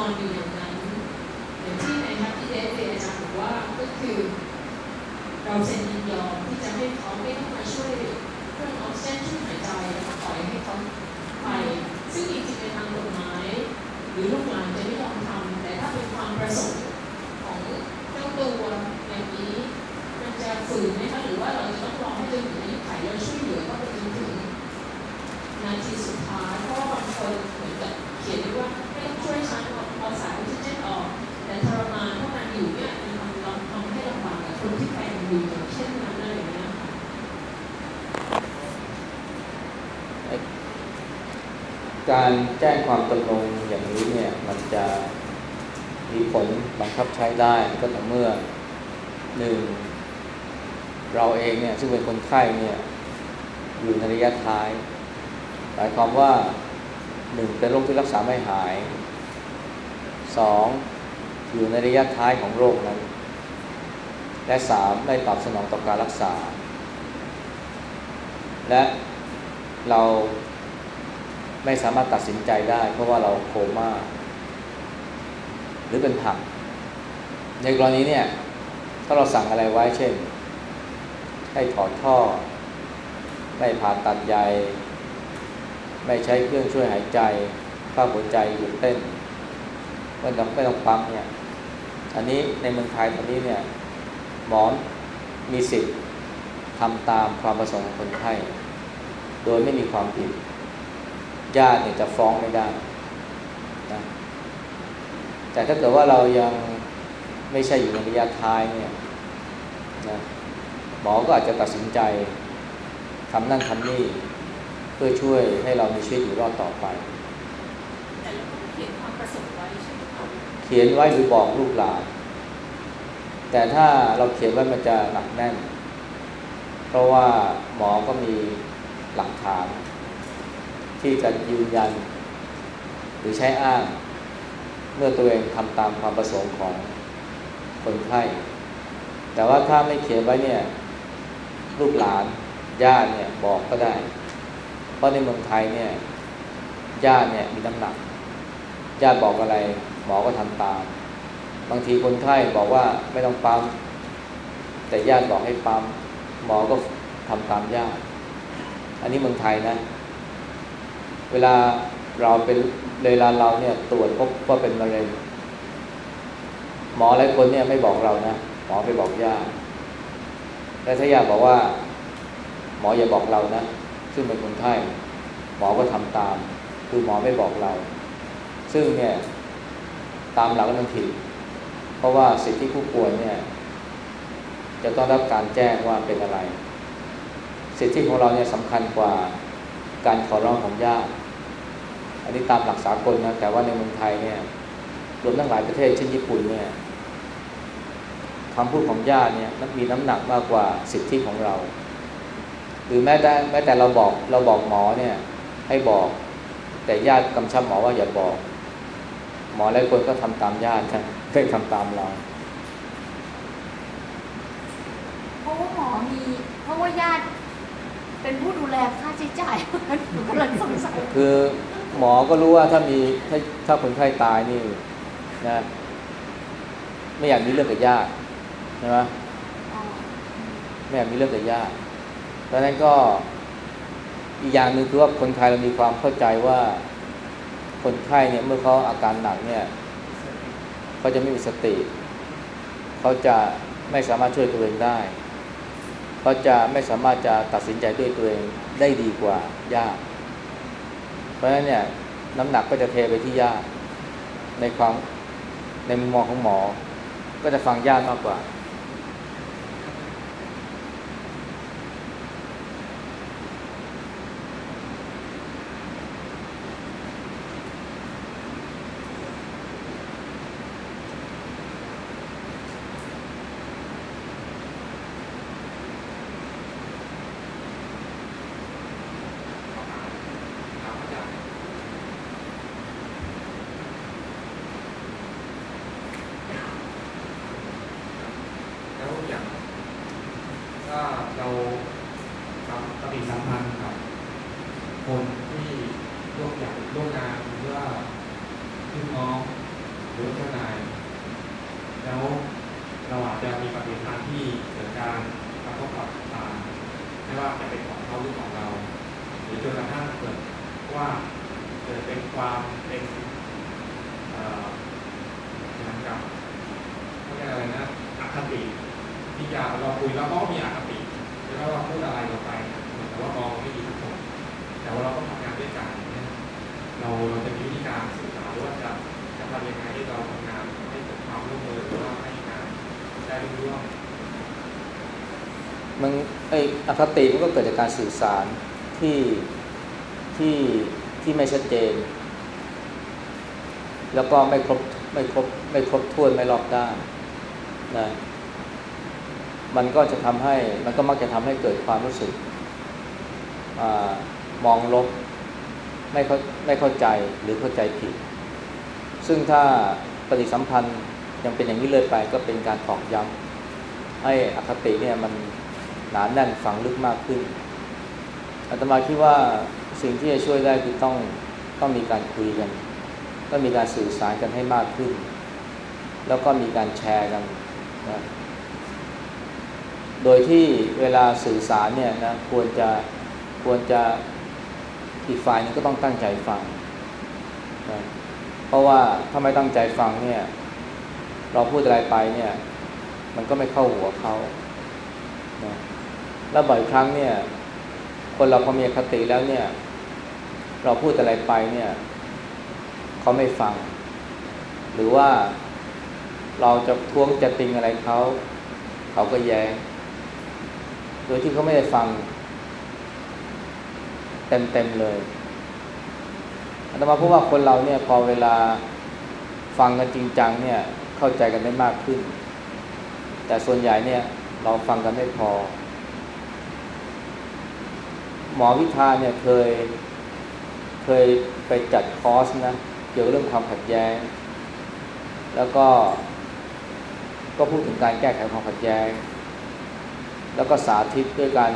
อนอยู่อย่างนั้นอย่างที่ในฮับที่เดฟเดอาจารย์บอกว่าก็คือ เราเซ็นยินยอมที่จะให้เขาไม่ต้องมาช่วยเครื่องออกซิเจนช่วยหายใจแล้วก็ปล่อยให้เขาไป ซึ่งจริงๆในทางกฎหมาย หรือลูกหลา การแจ้งความตกลงอย่างนี้เนี่ยมันจะมีผลบังคับใช้ได้ก็ต่อเมื่อหนึ่งเราเองเนี่ยซึ่งเป็นคนไข้เนี่ยอยู่ในระยะท้ายหมายความว่าหนึ่งเป็นโรคที่รักษาไม่หายสองอยู่ในระยะท้ายของโรคนั้น และสามไม่ตอบสนองต่อการรักษา และเรา ไม่สามารถตัดสินใจได้ เพราะว่าเราโคม่าหรือเป็นผัก ในกรณีเนี่ย ถ้าเราสั่งอะไรไว้เช่น ให้ถอดท่อ ไม่ผ่าตัดใยไม่ใช้เครื่องช่วยหายใจข้าหัวใจหยุดเต้นไม่ต้องไม่ต้องปั๊มเนี่ย อันนี้ในเมืองไทยตอนนี้เนี่ย หมอนมีสิทธิ์ทำตามความประสงค์ของคนไข้โดยไม่มีความผิด ญาติเนี่ยจะฟ้องไม่ได้นะแต่ถ้าเกิดว่าเรายังไม่ใช่อยู่ในระยะท้ายเนี่ยนะหมอก็อาจจะตัดสินใจทำนั่นทำนี่เพื่อช่วยให้เรามีชีวิตอยู่รอดต่อไปแต่เราต้องเขียนความประสงค์ไว้ใช่ไหมคะเขียนไว้หรือบอกลูกหลานแต่ถ้าเราเขียนไว้มันจะหนักแน่น เพราะว่าหมอก็มีหลักฐาน ที่จะยืนยัน หรือใช้อ้าง เมื่อตัวเองทำตามความประสงค์ของคนไข้แต่ว่าถ้าไม่เขียนไว้เนี่ยลูกหลานญาติเนี่ยบอกก็ได้ เพราะในเมืองไทยเนี่ยญาติเนี่ยมีน้ำหนักญาติบอกอะไร หมอก็ทำตาม บางทีคนไข้บอกว่าไม่ต้องปั๊มแต่ญาติบอกให้ปั๊มหมอก็ทำตามญาติ อันนี้เมืองไทยนะ เวลาเราเป็นเวลาเราเนี่ยตรวจพบว่าเป็นมะเร็ง หมอหลายคนเนี่ยไม่บอกเรานะหมอไปบอกญาติแต่ถ้าญาติบอกว่า หมออย่าบอกเรานะซึ่งเป็นคนไข้หมอก็ทำตาม คือหมอไม่บอกเรา ซึ่งเนี่ยตามหลักก็มันผิดเพราะว่าสิทธิผู้ป่วยเนี่ย จะต้องรับการแจ้งว่าเป็นอะไร สิทธิของเราเนี่ยสำคัญกว่าการขอร้องของญาติ อันนี้ตามหลักสากลนะแต่ว่าในเมืองไทยเนี่ยรวมทั้งหลายประเทศเช่นญี่ปุ่นเนี่ยคำพูดของญาติเนี่ยมันมีน้ำหนักมากกว่าสิทธิของเรา หรือแม้แต่แม้แต่เราบอกเราบอกหมอเนี่ยให้บอก แต่ญาติกำชับหมอว่าอย่าบอก หมอหลายคนก็ทำตามญาตินะไม่ทำตามเราเพราะว่าหมอมีเพราะว่าญาติเป็นผู้ดูแลค่าใช้จ่ายหนูกำลังสงสัยคือ หมอก็รู้ว่าถ้ามีถ้าถ้าคนไข้ตายนี่นะไม่อยากมีเรื่องกับญาติใช่ไหมไม่อยากมีเรื่องกับญาติดังนั้นก็อีกอย่างหนึ่งคือว่าคนไทยเรามีความเข้าใจว่าคนไข้เนี่ยเมื่อเขาอาการหนักเนี่ยเขาจะไม่มีสติเขาจะไม่สามารถช่วยตัวเองได้เขาจะไม่สามารถจะตัดสินใจด้วยตัวเองได้ดีกว่าญาติ เพราะฉะนั้นเนี่ยน้ำหนักก็จะเทไปที่ญาติในความในมุมมองของหมอ ก็จะฟังญาติมากกว่า แล้วอย่างถ้าเราทำปฏิสัมพันธ์กับ คนที่ร่วมอย่างร่วมงานหรือว่าพี่น้อง หรือว่าเจ้านาย แล้วเราอาจจะมีปฏิภาณที่เกิดการกระทบกับตาไม่ว่าจะเป็นของเขาหรือของเรา หรือจนกระทั่งเกิดว่าเกิดเป็นความเป็นเอ่อเหมือนกับเขาเรียกอะไรนะอคติที่จะเราคุยแล้วก็มีอคติแล้วเราพูดอะไรเราไปเหมือนกับว่ามองไม่ดีทุกคนแต่ว่าเราก็ทำงานด้วยกันเนี่ยเราเราจะมีวิธีการสื่อสารหรือว่าจะจะทำยังไงให้เราทำงานให้เกิดความร่วมมือหรือว่าให้งานได้รุ่งเร่วง มัน ไออคติมันก็เกิดจากการสื่อสารที่ที่ที่ไม่ชัดเจน แล้วก็ไม่ครบไม่ครบไม่ครบถ้วนไม่รอบด้านนะมันก็จะทำให้มันก็มักจะทำให้เกิดความรู้สึกอมองลบไม่เข้าไม่เข้าใจหรือเข้าใจผิด ซึ่งถ้าปฏิสัมพันธ์ยังเป็นอย่างนี้เลยไปก็เป็นการตอกย้ำให้อคติเนี่ยมัน หนาแน่นฝังลึกมากขึ้นอาตมาคิดว่าสิ่งที่จะช่วยได้คือต้องต้องมีการคุยกัน ต้องมีการสื่อสารกันให้มากขึ้น แล้วก็มีการแชร์กันนะโดยที่เวลาสื่อสารเนี่ยนะควรจะควรจะอีกฝ่ายนึงก็ต้องตั้งใจฟังนะเพราะว่าถ้าไม่ตั้งใจฟังเนี่ย เราพูดอะไรไปเนี่ย มันก็ไม่เข้าหัวเขานะ แล้วบ่อยครั้งเนี่ย คนเราพอมีคติแล้วเนี่ย เราพูดอะไรไปเนี่ย เขาไม่ฟัง หรือว่าเราจะท้วงจะติงอะไรเขาเขาก็แย้งโดยที่เขาไม่ได้ฟัง เต็มๆเลยอาตมาพูดว่าคนเราเนี่ยพอเวลาฟังกันจริงจังเนี่ย เข้าใจกันได้มากขึ้น แต่ส่วนใหญ่เนี่ย เราฟังกันไม่พอ หมอวิทาเนี่ยเคย เคยไปจัดคอร์สนะเกี่ยวกับเรื่องความขัดแย้ง แล้วก็ ก็พูดถึงการแก้ไขความขัดแย้ง แล้วก็สาธิตด้วยการ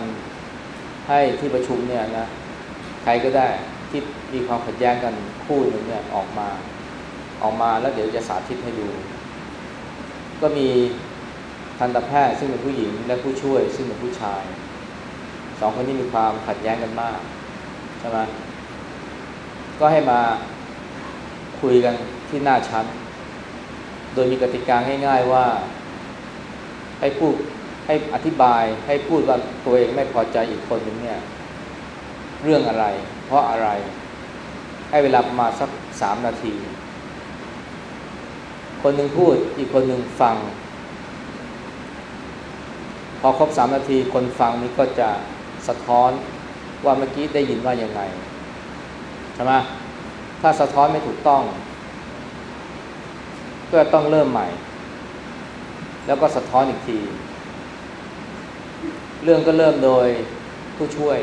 ให้ที่ประชุมเนี่ยนะใครก็ได้ที่มีความขัดแย้งกันคู่หนึ่งเนี่ยออกมา ออกมาแล้วเดี๋ยวจะสาธิตให้ดู ก็มีทันตแพทย์ซึ่งเป็นผู้หญิงและผู้ช่วยซึ่งเป็นผู้ชาย สองคนนี้มีความขัดแย้งกันมากใช่ไหมก็ให้มาคุยกันที่หน้าชั้น โดยมีกติกาง่าย ๆว่า ให้พูดให้อธิบายให้พูดว่าตัวเองไม่พอใจอีกคนหนึ่งเนี่ย เรื่องอะไร เพราะอะไร ให้เวลาประมาณสักสามนาที คนหนึ่งพูดอีกคนหนึ่งฟัง พอครบสามนาทีคนฟังนี้ก็จะ สะท้อนว่าเมื่อกี้ได้ยินว่ายังไงใช่ไหมถ้าสะท้อนไม่ถูกต้อง ก็ต้องเริ่มใหม่ แล้วก็สะท้อนอีกที เรื่องก็เริ่มโดยผู้ช่วย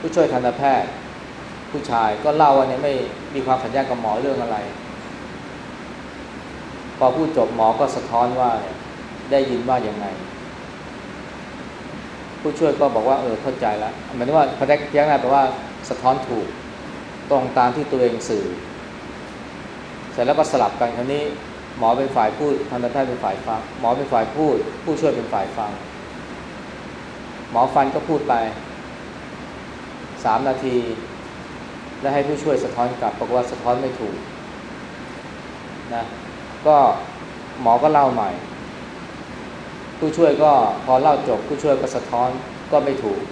ผู้ช่วยทันตแพทย์ ผู้ชายก็เล่าว่าเนี่ยไม่มีความขัดแย้งกับหมอเรื่องอะไร พอพูดจบหมอก็สะท้อนว่าได้ยินว่าอย่างไง ผู้ช่วยก็บอกว่าเออเข้าใจแล้วหมายถึงว่าขัดแย้งอะไรแปลว่าสะท้อนถูกตรงตามที่ตัวเองสื่อ เสร็จแล้วก็สลับกันคราวนี้หมอเป็นฝ่ายพูดทันตแพทย์เป็นฝ่ายฟัง หมอเป็นฝ่ายพูด ผู้ช่วยเป็นฝ่ายฟัง หมอฟันก็พูดไปสามนาที แล้วให้ผู้ช่วยสะท้อนกลับบอกว่าสะท้อนไม่ถูกนะก็หมอก็เล่าใหม่ ผู้ช่วยก็พอเล่าจบ ผู้ช่วยก็สะท้อนก็ไม่ถูก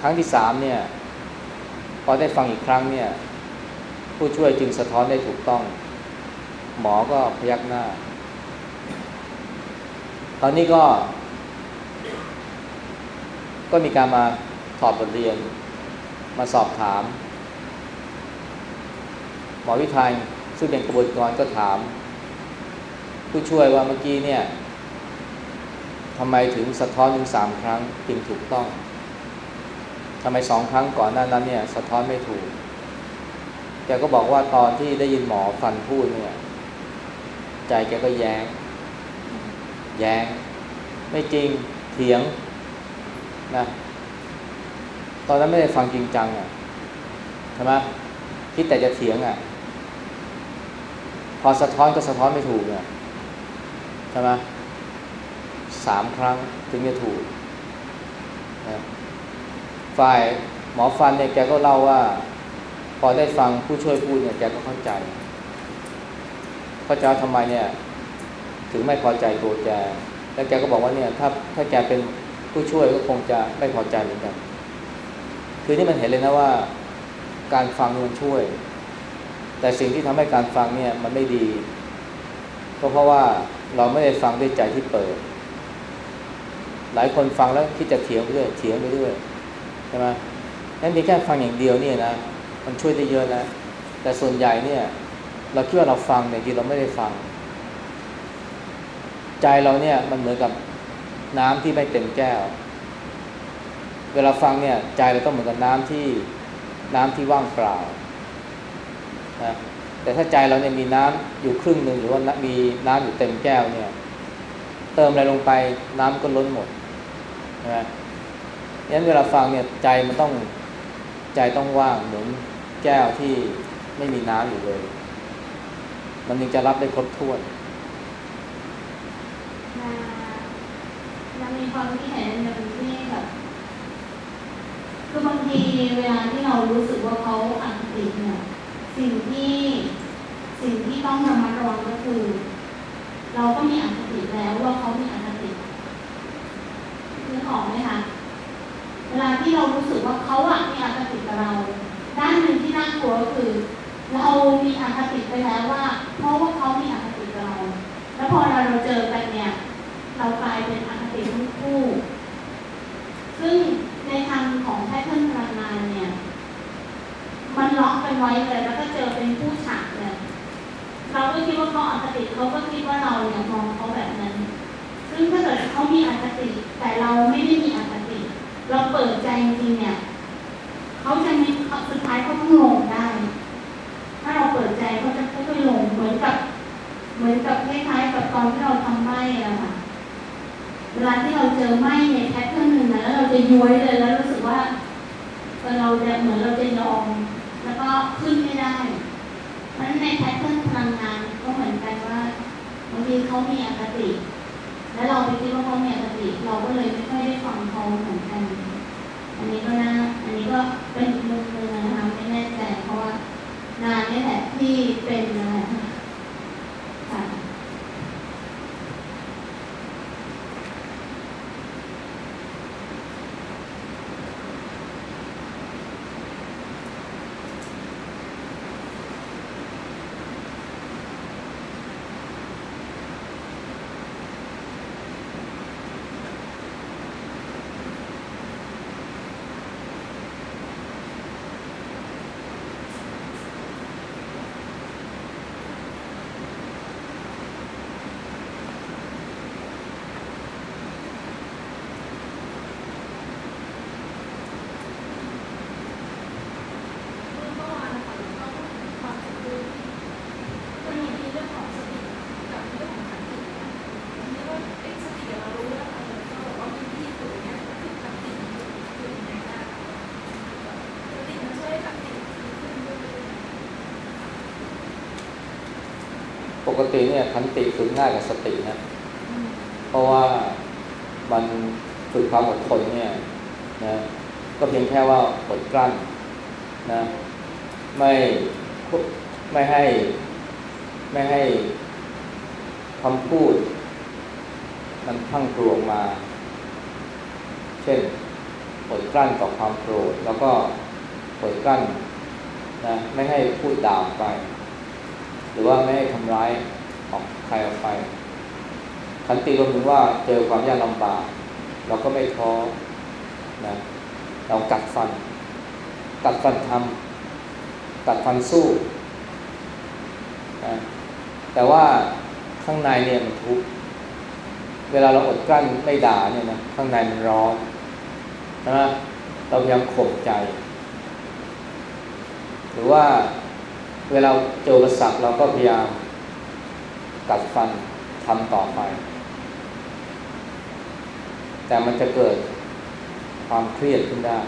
ครั้งที่สามเนี่ย พอได้ฟังอีกครั้งเนี่ย ผู้ช่วยจึงสะท้อนได้ถูกต้อง หมอก็พยักหน้า ตอนนี้ก็ ก็มีการมาถอดบทเรียน มาสอบถาม หมอวิทัยซึ่งเป็นกระบวนการก็ถาม ผู้ช่วยว่าเมื่อกี้เนี่ย ทำไมถึงสะท้อนถึงสามครั้งจึงถูกต้องทำไมสองครั้งก่อนหน้านั้นเนี่ย สะท้อนไม่ถูกแกก็บอกว่าตอนที่ได้ยินหมอฟันพูดเนี่ย ใจแกก็แย้ง แย้ง ไม่จริงเถียงนะตอนนั้นไม่ได้ฟังจริงจังอะใช่ไหมคิดแต่จะเถียงอะ พอสะท้อนก็สะท้อนไม่ถูกเนี่ยใช่ไหม สามครั้งถึงจะถูกนะฝ่ายหมอฟันเนี่ยแกก็เล่าว่า พอได้ฟังผู้ช่วยพูดเนี่ยแกก็เข้าใจเข้าใจทำไมเนี่ย ถึงไม่พอใจตัวแก แล้วแกก็บอกว่าเนี่ย ถ้าถ้าแกเป็นผู้ช่วยก็คงจะไม่พอใจเหมือนกัน คือนี่มันเห็นเลยนะว่า การฟังมันช่วย แต่สิ่งที่ทำให้การฟังเนี่ยมันไม่ดี ก็เพราะว่าเราไม่ได้ฟังด้วยใจที่เปิด หลายคนฟังแล้วคิดจะเถียงไปเรื่อยเถียงไปเรื่อยใช่ไหมนั่นมีแค่ฟังอย่างเดียวเนี่ยนะมันช่วยได้เยอะนะแต่ส่วนใหญ่เนี่ย เราคิดว่าเราฟังแต่จริงเราไม่ได้ฟัง ใจเราเนี่ยมันเหมือนกับน้ำที่ไม่เต็มแก้ว เวลาฟังเนี่ย ใจเราต้องเหมือนกับน้ำที่น้ำที่ว่างเปล่านะแต่ถ้าใจเราเนี่ยมีน้ำอยู่ครึ่งหนึ่งหรือว่ามีน้ำอยู่เต็มแก้วเนี่ย เติมอะไรลงไปน้ำก็ล้นหมด ใช่ไหมงั้นเวลาฟังเนี่ยใจมันต้องใจต้องว่างเหมือนแก้วที่ไม่มีน้ำอยู่เลย มันจึงจะรับได้ครบถ้วนนานามีความคิดเห็นหนึ่งที่แบบคือบางทีเวลาที่เรารู้สึกว่าเขาอคติเนี่ยสิ่งที่สิ่งที่ต้องระมัดระวังก็คือ เราก็มีอคติแล้วว่าเขามีอคติ นึกออกไหมคะเวลาที่เรารู้สึกว่าเขาอะมีอคติกับเรา ด้านหนึ่งที่น่ากลัวก็คือ เรามีอคติไปแล้วว่า เพราะว่าเขามีอคติกับเรา แล้วพอเราเราเจอกันเนี่ย เรากลายเป็นอคติทั้งคู่ ซึ่งในทางของแพทเทิร์นพลังงานเนี่ยมันล็อกกันไว้เลยแล้วก็เจอเป็นผู้ฉากเลยเราก็คิดว่าเขาอคติเขาก็คิดว่าเราเนี่ยมองเขาแบบนั้น ซึ่งถ้าเกิดเขามีอคติ แต่เราไม่ได้มีอคติ เราเปิดใจจริงเนี่ยเขาจะมีสุดท้ายเขาต้องลงได้ ถ้าเราเปิดใจเขาจะค่อยๆลงเหมือนกับ เหมือนกับคล้ายๆกับตอนที่เราทำไหม้อะค่ะเวลาที่เราเจอไหม้ในแพทเทิร์นหนึ่งนะแล้วเราจะย้วยเลยแล้วรู้สึกว่าเราจะเหมือนเราจะยอมแล้วก็ขึ้นไม่ได้ เพราะฉะนั้นในแพทเทิร์นพลังงานก็เหมือนกันว่าบางทีเขามีอคติ แล้วเราไปคิดว่าเขามีอคติเราก็เลยไม่ค่อยได้ฟังเขาเหมือนกัน อันนี้ก็น่าอันนี้ก็เป็นมุมหนึงนะคะไม่แน่ใจเพราะว่านานนี่แหละที่เป็นนะคะค่ะ เมื่อวานนะคะเราก็พูดถึงความสมดุลมันมีเรื่องของสติกับเรื่องของขันตินะทีนี้ว่าไอ้สติเรารู้แล้วค่ะเราบอกว่ามีที่อยู่เนี่ยคือขันติอยู่ในหน้าสติมันช่วยขันติขึ้นด้วย ป กติเนี่ยขันติฝึกง่ายกว่าสตินะ เพราะว่ามันฝึกความอดทนเนี่ยนะก็เพียงแค่ว่าอดกลั้นนะไม่ไม่ให้ไม่ให้คำพูด มันพรังพรวงมา เช่นอดกลั้นต่อความโกรธแล้วก็อดกลั้นนะไม่ให้พูดด่าออกไปห รือว่าไม่ให้ทำร้ายออกใครออกไปขันติรวมถึงว่าเจอความยากลำบาก เราก็ไม่ท้อนะเรากัดฟัน กัดฟันทำกัดฟันสู้นะแต่ว่าข้างในเนี่ยมันทุกข์เวลาเราอดกลั้นไม่ด่าเนี่ยนะข้างในมันร้อนนะเราพยายามข่มใจ หรือว่า เวลาเจออุปสรรคเราก็พยายามกัดฟันทำต่อไป แต่มันจะเกิดความเครียดขึ้นได้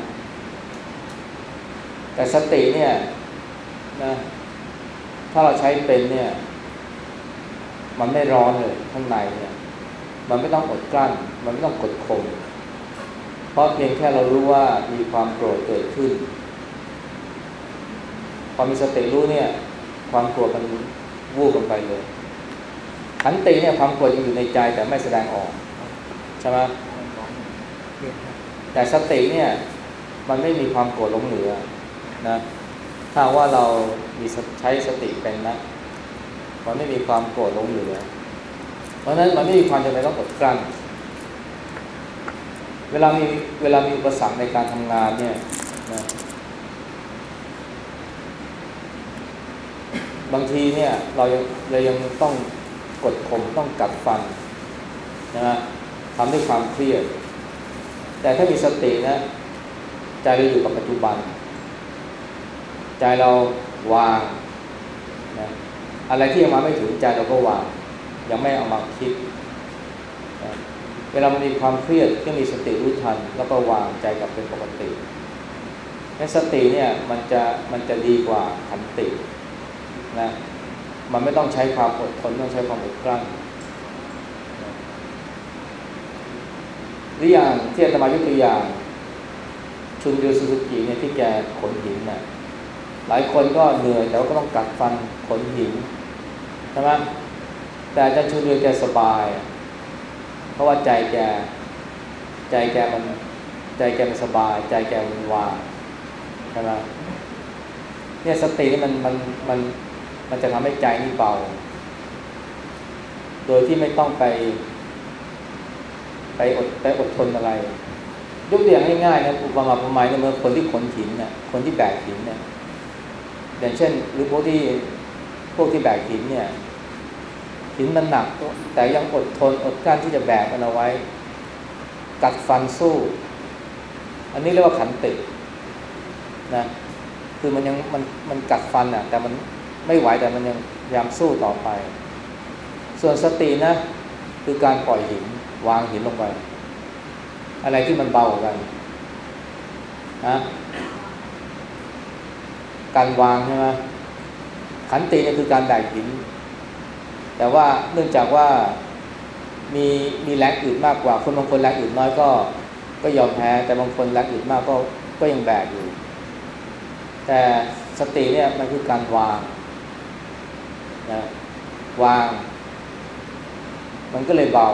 แต่สติเนี่ยนะถ้าเราใช้เป็นเนี่ย มันไม่ร้อนเลยข้างในเนี่ย มันไม่ต้องอดกลั้น มันไม่ต้องกดข่มเพราะเพียงแค่เรารู้ว่ามีความโกรธเกิดขึ้น พอมีสติรู้เนี่ย ความโกรธมันวูบลงไปเลยขันติเนี่ยความโกรธยังอยู่ในใจแต่ไม่แสดงออกใช่ไหมแต่สติเนี่ย มันไม่มีความโกรธหลงเหลือนะถ้าว่าเรามีใช้สติเป็นนะมันไม่มีความโกรธหลงเหลือ เพราะฉะนั้นมันไม่มีความจำเป็นต้องอดกลั้นเวลามีเวลามีอุปสรรคในการทำงานเนี่ยนะ บางทีเนี่ยเรายังเรายังต้องกดข่มต้องกัดฟันนะฮะทำด้วยความเครียด แต่ถ้ามีสตินะใจเราอยู่กับปัจจุบัน ใจเราวางนะอะไรที่ยังมาไม่ถึงใจเราก็วาง ยังไม่เอามาคิดนะเวลามันมีความเครียดก็มีสติรู้ทัน แล้วก็วางใจกลับเป็นปกติในสติเนี่ยมันจะมันจะดีกว่าขันติ นะมันไม่ต้องใช้ความอดทนต้องใช้ความอดกลั้นหรืออย่างที่อาตมายกตัวอย่าง ชุนเดียวสุสุกิเนี่ยที่แกขนหินน่ะหลายคนก็เหนื่อยแต่ว่าก็ต้องกัดฟันขนหินใช่ไหมแต่อาจารย์ชุนเดียวแกสบาย เพราะว่าใจแก ใจแกมัน ใจแกมันสบาย ใจแกมันวางใช่ไหมเนี่ยสตินี่มันมันมัน มันจะทำให้ใจนี่เบา โดยที่ไม่ต้องไป ไปอดไปอดทนอะไร ยกตัวอย่างง่ายๆนะอุปมาอุปไมยเนี่ยเมื่อคนที่ขนหินเนี่ยคนที่แบกหินเนี่ยอย่างเช่น หรือพวกที่พวกที่แบกหินเนี่ยหินมันหนัก แต่ยังอดทนอดกลั้นที่จะแบกมันเอาไว้ กัดฟันสู้ อันนี้เรียกว่าขันตินะคือมันยังมันมันกัดฟันอะ แต่มัน ไม่ไหวแต่มันยังพยายามสู้ต่อไป ส่วนสตินะ คือการปล่อยหินวางหินลงไป อะไรที่มันเบากว่ากันนะการวางใช่ไหมขันติเนี่ยคือการแบกหิน แต่ว่าเนื่องจากว่ามีมีแรงอื่นมากกว่า คนบางคนแรงอื่นน้อยก็ ก็ยอมแพ้ แต่บางคนแรงอื่นมากก็ก็ยังแบกอยู่ แต่สติเนี่ยมันคือการวาง นะวาง มันก็เลยเบา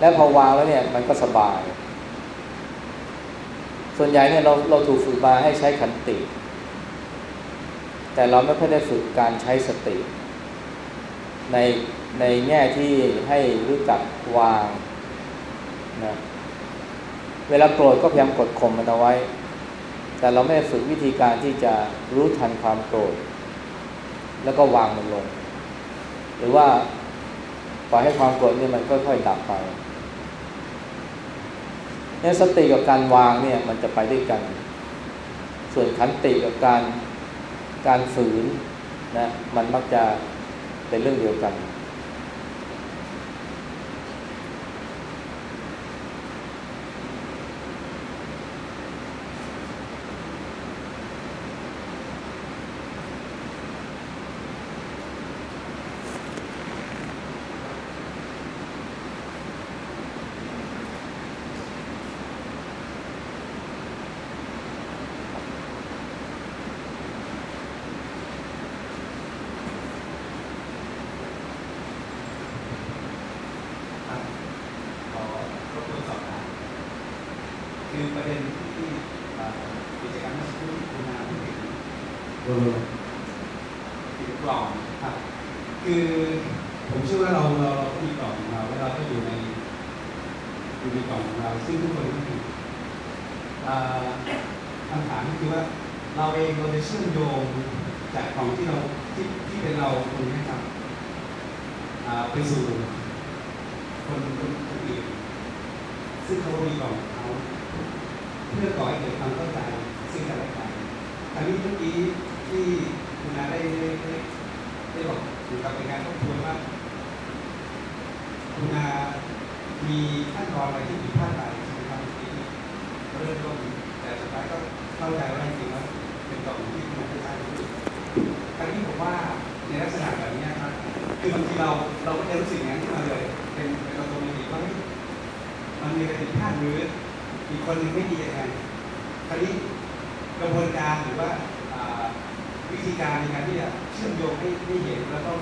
แล้วพอวางแล้วเนี่ย มันก็สบาย ส่วนใหญ่เนี่ยเราเราถูกฝึกมาให้ใช้ขันติ แต่เราไม่ค่อยได้ฝึกการใช้สติ ในในแง่ที่ให้รู้จักวางนะเวลาโกรธก็พยายามกดข่มมันเอาไว้ แต่เราไม่ฝึกวิธีการที่จะรู้ทันความโกรธ แล้วก็วางมันลง หรือว่าปล่อยให้ความโกรธนี่มันค่อยๆดับไปเนี่ยสติกับการวางเนี่ยมันจะไปด้วยกัน ส่วนขันติกับการการฝืนนะมันมักจะเป็นเรื่องเดียวกัน ครับขอรบกวนสอบถามคือประเด็นที่เอ่อกิจกรรมเมื่อสักครู่ที่คุณนาพูดถึงเออถึงกล่องครับ คือผมเชื่อว่าเราเราเราก็มีกล่องของเราแล้วเราก็อยู่ในอยู่ในกล่องของเรา ซึ่งทุกคนก็มีเอ่อคำถามก็คือว่าเราเองเราจะเชื่อมโยงจากกล่องที่เราที่ที่เป็นเราคนนี้ครับอ่าไปสู่ คนคนคนอื่นซึ่งเขามีกล่องของเขาเพื่อก่อให้เกิดความเข้าใจซึ่งกันและกันอันนี้เมื่อกี้ที่คุณนาได้ได้ได้ได้บอกอยู่กับเป็นการทบทวนว่าคุณนามีขั้นตอนอะไรที่ผิดพลาดไปใช่ไหมครับที่เริ่มต้นแต่สุดท้ายก็เข้าใจว่าจริงๆแล้วเป็นกล่องที่คุณนาได้ใช้ครั้งนี้ผมว่า ในลักษณะแบบนี้ครับ คือบางทีเราเราก็จะรู้สึกอย่างนั้นขึ้นมาเลย เป็นเป็นออโตเมติกว่ามันมีอะไรผิดพลาดหรืออีกคนหนึ่งไม่ดียังไงคราวนี้กระบวนการหรือว่าวิธีการในการที่จะเชื่อมโยงให้ให้เห็นแล้วก็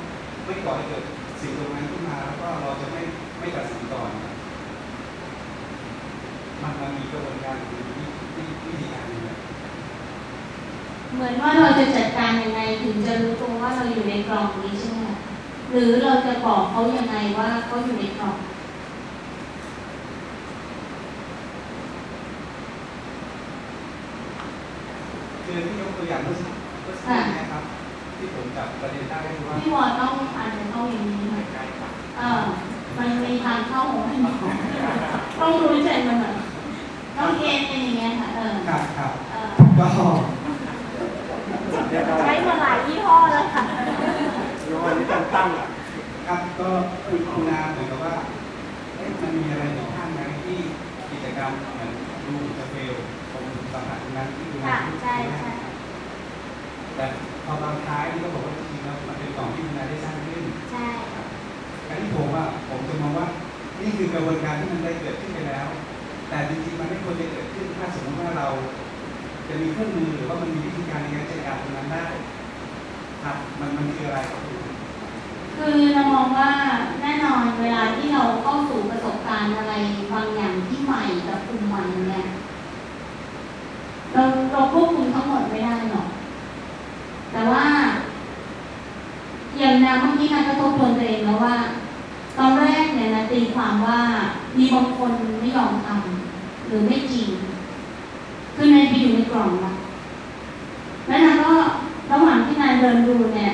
ไม่ก่อให้เกิดสิ่งตรงนั้นขึ้นมาแล้วก็เราจะไม่ไม่ตัดสินก่อนมันมันมีกระบวนการหรือวิธีวิธีการย่างไรเหมือนว่าเราจะจัดการยังไงถึงจะรู้ตัวว่าเราอยู่ในกล่องนี้ใช่ไหม หรือเราจะบอกเขายังไงว่าเขาอยู่ในกล่องคือที่ยกตัวอย่างเมื่อสักเมื่อสักครู่เนะครับ ที่ผมจับประเด็นได้ก็คือว่าพี่วอต้องอาจจะต้องอย่างนี้ค่ะใกล้ๆครับเออมันมีทางเข้าของมันอยู่ต้องรู้ใจมันหน่อยต้องเกณฑ์เป็นอย่างเงี้ยค่ะเออครับครับเออก็ใช้มาหลายยี่ห้อแล้วค่ะรู้ วันนี้ตั้งตั้งอะครับก็คุณคุณนาเหมือนกับว่าเอ๊ะมันมีอะไรอยู่ข้างในที่กิจกรรมเหมือนดูจะเฟลผมสัมผัสตรงนั้นที่คุณนาค่ะพูดใช่ใช่แต่พอบางท้ายนี่ก็บอกว่าจริงๆแล้วมันเป็นกล่องที่คุณนาได้สร้างขึ้นใช่การที่ผมว่าผมจะมองว่านี่คือกระบวนการที่มันได้เกิดขึ้นไปแล้ว แต่จริงๆมันไม่ควรจะเกิดขึ้นถ้าสมมติว่าเรา จะมีเครื่องมือหรือว่ามันมีวิธีการในการจัดการตรงนั้นได้ครับมันมันคืออะไรครับ คือเรามองว่าแน่นอนเวลาที่เราเข้าสู่ประสบการณ์อะไรบางอย่างที่ใหม่กับกลุ่มใหม่เนี่ยเราเราควบคุมทั้งหมดไม่ได้หรอก แต่ว่า อย่างนาเมื่อกี้นาก็ทบทวนตัวเองแล้วว่า ตอนแรกเนี่ยนะตีความว่ามีบางคนไม่ยอมทำหรือไม่จริง คือนายไปอยู่ในกล่องละแล้วนาก็ระหว่างที่นายเดินดูเนี่ย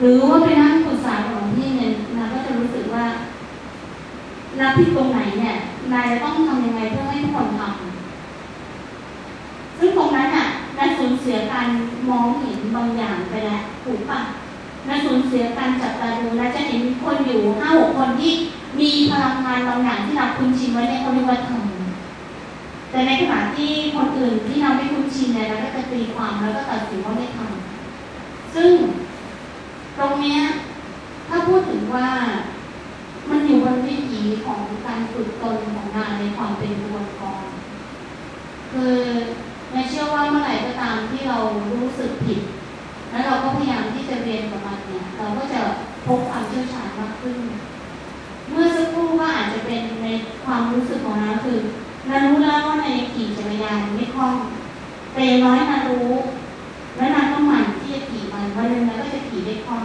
หรือว่าไปนั่งปรึกษาหลวงพี่เนี่ยนายก็จะรู้สึกว่านับผิดตรงไหนเนี่ย นายจะต้องทำยังไงเพื่อให้ทุกคนทำซึ่งตรงนั้นอะนายสูญเสียการมองเห็นบางอย่างไปแล้วถูกปะนายสูญเสียการจับตาดูนายจะเห็นคนอยู่ห้าหกคนที่มีพลังงานบางอย่างที่เราคุ้นชินไว้ในคนเรียกว่าธรรมแต่ในขณะที่คนอื่นที่เราไม่คุ้นชินเนี่ยเราก็จะตีความแล้วก็ตัดสินว่าไม่ทำซึ่ง ตรงเนี้ยถ้าพูดถึงว่ามันอยู่บนวิถีของการฝึกตนของงานในความเป็นกระบวนการคือแม่เชื่อว่าเมื่อไหร่ก็ตามที่เรารู้สึกผิด แล้วเราก็พยายามที่จะเรียนกับมันเนี่ย เราก็จะพบความเชี่ยวชาญมากขึ้น เมื่อสักครู่ก็อาจจะเป็นในความรู้สึกของเราคือเรารู้แล้วว่าในขี่จักรยานไม่คล่องแต่ย่างน้อยนารู้ แล้วนางก็หมั่น วันหนึ่งนางก็จะขี่ได้คล่อง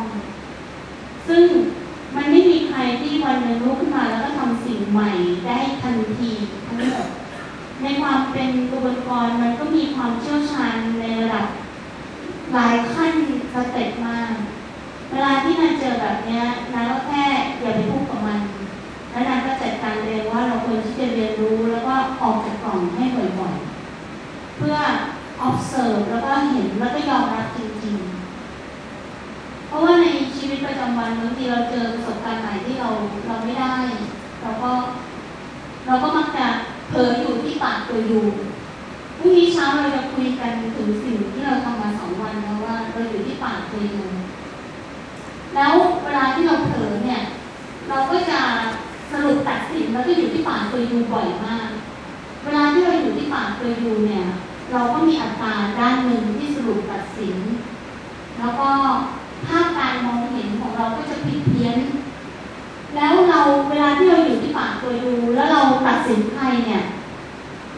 ซึ่งมันไม่มีใครที่วันหนึ่งลุกขึ้นมาแล้วก็ทำสิ่งใหม่ได้ทันทีทั้งหมด ในความเป็นกระบวนกรมันก็มีความเชี่ยวชาญในระดับหลายขั้นสเต็ปมาก เวลาที่นางเจอแบบเนี้ยนางก็แค่อย่าไปพูดกับมันแล้วนางก็จัดการเรียนว่าเราควรที่จะเรียนรู้แล้วก็ออกจากกล่องให้บ่อยๆ เพื่อ observe แล้วก็เห็นแล้วก็ยอมรับจริงๆ เพราะว่าในชีวิตประจำวันบางทีเราเจอประสบการณ์ใหม่ที่เราเราไม่ได้ เราก็เราก็มักจะเผลออยู่ที่ปากตัวอยู่พรุ่งนี้เช้าเราจะคุยกันถึงสิ่งที่เราทำมาสองวันแล้วว่าเราอยู่ที่ปากตัวอยู่แล้วเวลาที่เราเผลอเนี่ย เราก็จะสรุปตัดสินแล้วก็อยู่ที่ปากตัว U บ่อยมาก เวลาที่เราอยู่ที่ปากตัว U เนี่ย เราก็มีอัตตาด้านหนึ่งที่สรุปตัดสิน แล้วก็ ภาพการมองเห็นของเราก็จะผิดเพี้ยน แล้วเราเวลาที่เราอยู่ที่ปากตัว U แล้วเราตัดสินใครเนี่ย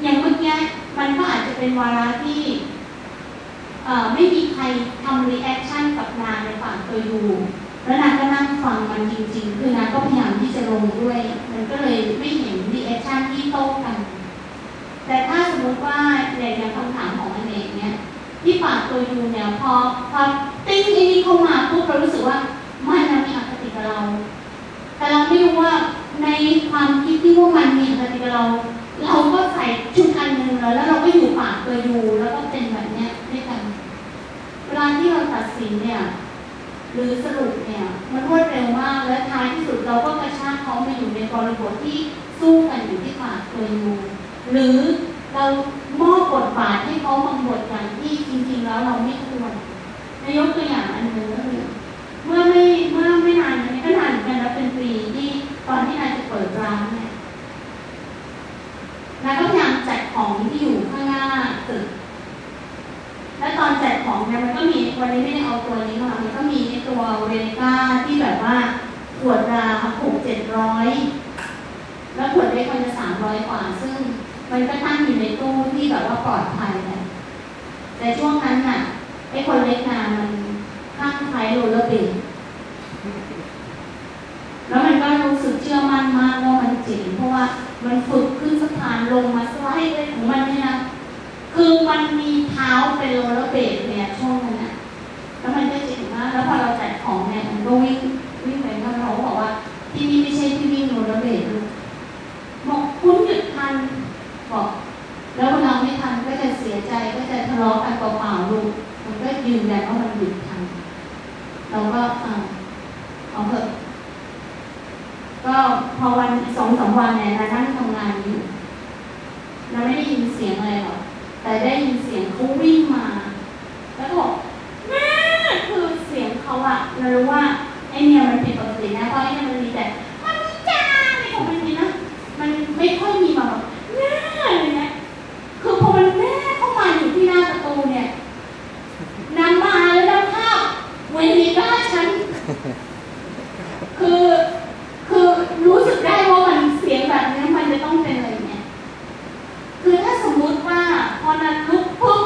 อย่างเมื่อกี้มันก็อาจจะเป็นวาระที่ไม่มีใครทำ reaction กับนางในปากตัว Uแล้วนางก็นั่งฟังมันจริง ๆ คือนางก็พยายามที่จะลงด้วย มันก็เลยไม่เห็น reaction ที่โต้กัน แต่ถ้าสมมติว่าอย่างอย่างคำถามของอันเอกเนี่ย ที่ปากตัว U เนี่ยพอพอติ้งไอ้นี่เข้ามาปุ๊บเรารู้สึกว่ามันนะมีอคติกับเรา แต่เราไม่รู้ว่าในความคิดที่ว่ามันมีอคติกับเรา เราก็ใส่ชุดอันหนึ่งแล้วแล้วเราก็อยู่ปากตัว U แล้วก็เป็นแบบเนี้ยด้วยกัน เวลาที่เราตัดสินเนี่ยหรือสรุปเนี่ยมันรวดเร็วมากและท้ายที่สุดเราก็กระชากเขามาอยู่ในบริบทที่สู้กันอยู่ที่ปากตัวยูหรือ เรามอบบทบาทให้เขาบางบทบางที่จริงๆแล้วเราไม่ควรนายกตัวอย่างอันนึงก็คือเมื่อไม่เมื่อไม่นานนี้ก็นานกันแล้วเป็นปีที่ตอนที่นายจะเปิดร้านเนี่ยนายก็พยายามจกของที่อยู่ข้างหน้าตึกและตอนแจกของเนี่ยมันก็มีวันนี้ไม่ได้เอาตัวนี้มามันก็มีตัวเวเนก้าที่แบบว่าขวดราหกเจ็ดร้อยแล้วขวดเล็กมันจะสามร้อยกว่าซึ่ง มันก็ตั้งอยู่ในตู้ที่แบบว่าปลอดภัยเลยแต่ช่วงนั้นน่ะไอ้คนเล็กนามันข้างคล้ายโรลเลอร์เบลแล้วมันก็รู้สึกเชื่อมั่นมากว่ามันเจ๋งเพราะว่ามันฝึกขึ้นสะพานลงมาสไลด์เลยของมันเนี่ยนะคือมันมีเท้าเป็นโรลเลอร์เบลเนี่ยช่วงนั้นนะแล้วมันก็เจ๋งมากแล้วพอเราจัดของเนี่ยมันก็วิ่งวิ่งไปข้างเราบอกว่าที่นี่ไม่ใช่ที่วิ่งโรลเลอร์เบลลูกบอกคุณหยุดทัน บอกแล้วเวลาไม่ทันก็จะเสียใจก็จะทะเลาะกันเปล่าๆลูกมันก็ยืนยันว่ามันหยุดทันเราก็อ่าเอาเถอะก็พอวันสองสามวันเนี่ยเรานั่งทำงานอยู่เราไม่ได้ยินเสียงอะไรหรอกแต่ได้ยินเสียงเขาวิ่งมา แล้วก็บอกแม่คือเสียงเขาอะเรารู้ว่าไอเนี่ยมันผิดปกตินะเพราะไอเนี่ยมันมีแต่มันมีจ้าในของมันนี่นะมันไม่ค่อยมีมาแบบแม่อะไรเงี้ย คือพอมันแม่เข้ามาอยู่ที่หน้าประตูเนี่ยนำมาแล้วนำภาพเวนิก้าฉัน คือคือรู้สึกได้ว่ามันเสียงแบบนี้มันจะต้องเป็นอะไรเนี่ยคือถ้าสมมุติว่าพอนั้นลุกปุ๊บ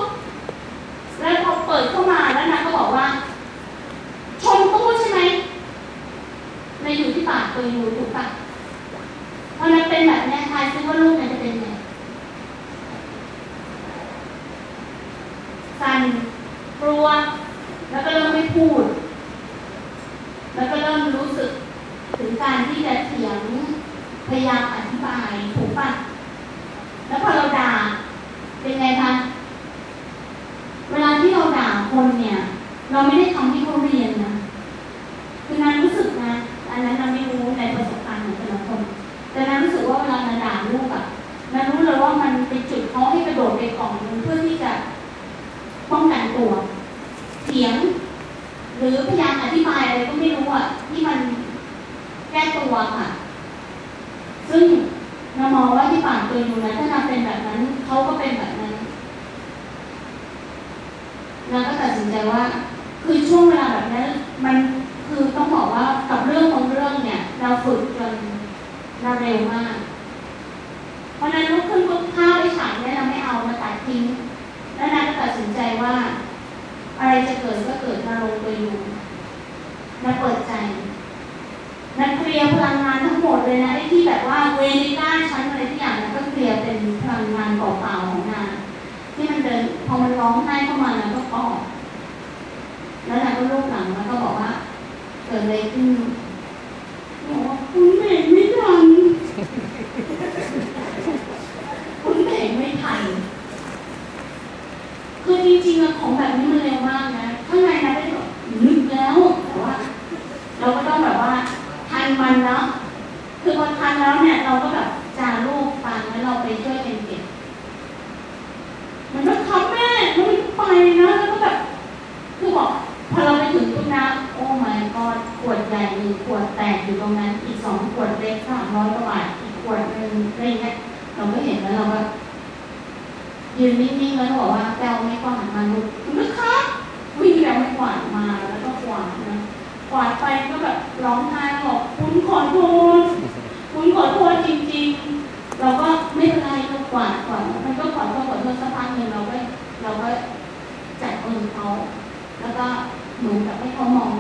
แล้วพอเปิดเข้ามาแล้วนางก็บอกว่า ชนตู้ใช่ไหมในอยู่ที่ปากตัวอยู่ถูกปะพอนั้นเป็นแบบนี้ทายซิว่าลูกมันจะเป็นไง คุณขอโทษคุณขอโทษจริง ๆ เราก็ไม่เป็นไรเรากวาดก่อนมันก็ขอโทษขอโทษสักพักหนึ่งเราก็เราก็จัดมือเขาแล้วก็เหมือนกับให้เขามอง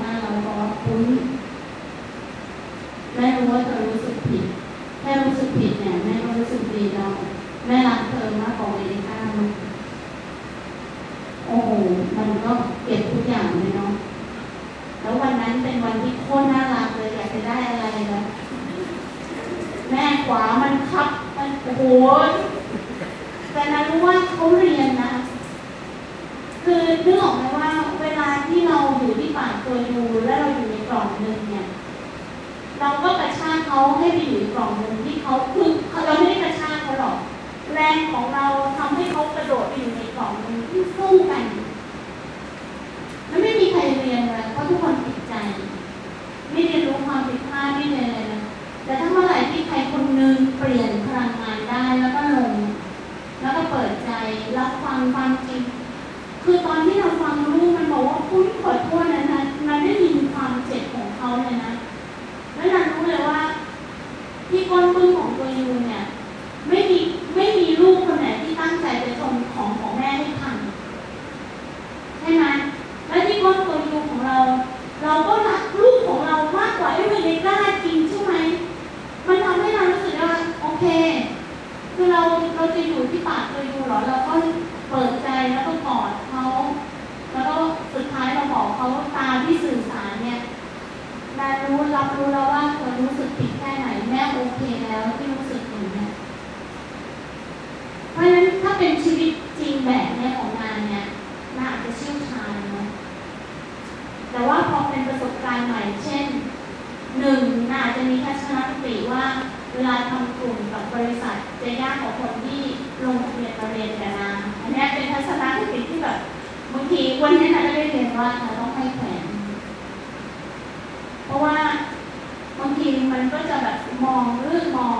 างทีมันก็จะแบบมองเรื่องมอง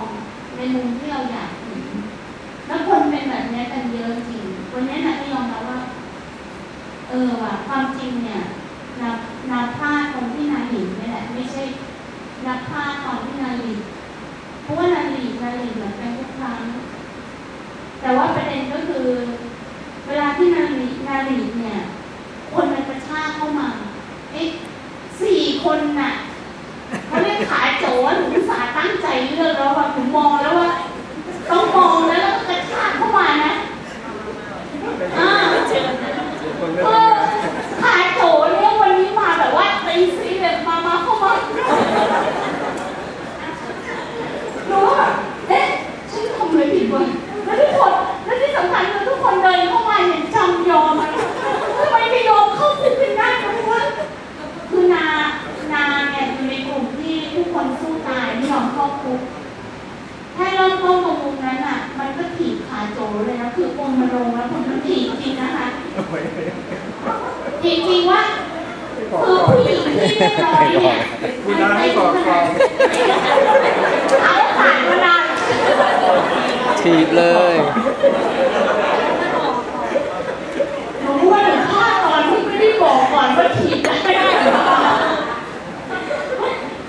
ในมุมที่เราอยากเห็นแล้วคนเป็นแบบนี้กันเยอะจริงวันนี้นะก็ยอมรับว่า เออว่ะความจริงเนี่ยนับนับพลาดตรงที่นาหลินนี่แหละไม่ใช่นับพลาดตอนที่นาหลินเพราะว่านาหลินนาหลินเหมือนกันทุกครั้ง แต่ว่าประเด็นก็คือ เวลาที่นาหลินนาหลินเนี่ย คนมันกระชากเข้ามาเอ๊ะสี่คนน่ะเขาเรียกขาโจหนูอุตสาห์ตั้งใจ เราแล้วแบบหนูมองแล้วว่า ต้องมองแล้วแล้วก็กระชากเข้ามานะอ่าเออขาโจเนี่ยวันนี้มาแบบว่าตีซีแบบมามาเข้ามาหนูว่าแบบเอ๊ะฉันทำอะไรผิดวะแล้วทุกคนแล้วที่สำคัญคือทุกคนเดินเข้ามาอย่างจำยอมอะทำไมไม่ยอมเข้าคุกกันได้เพราะว่าคือนานาเนี่ยอยู่ในกลุ่มที่ผู้คนสู้ตายไม่ยอมเข้าคุก ถ้าเริ่มต้นตรงมุมนั้นอะ มันก็ถีบขาโจเลยนะคือองค์มาลงแล้วคนมันถีบจริงนะคะจริงจริงๆว่าคือผู้หญิงที่เรียบร้อยเนี่ยคุณน้าให้กอดคอเอาผ่านมานานถีบเลยหนูว่าหนูพลาดตอนที่ไม่ได้บอกก่อนว่าถีบได้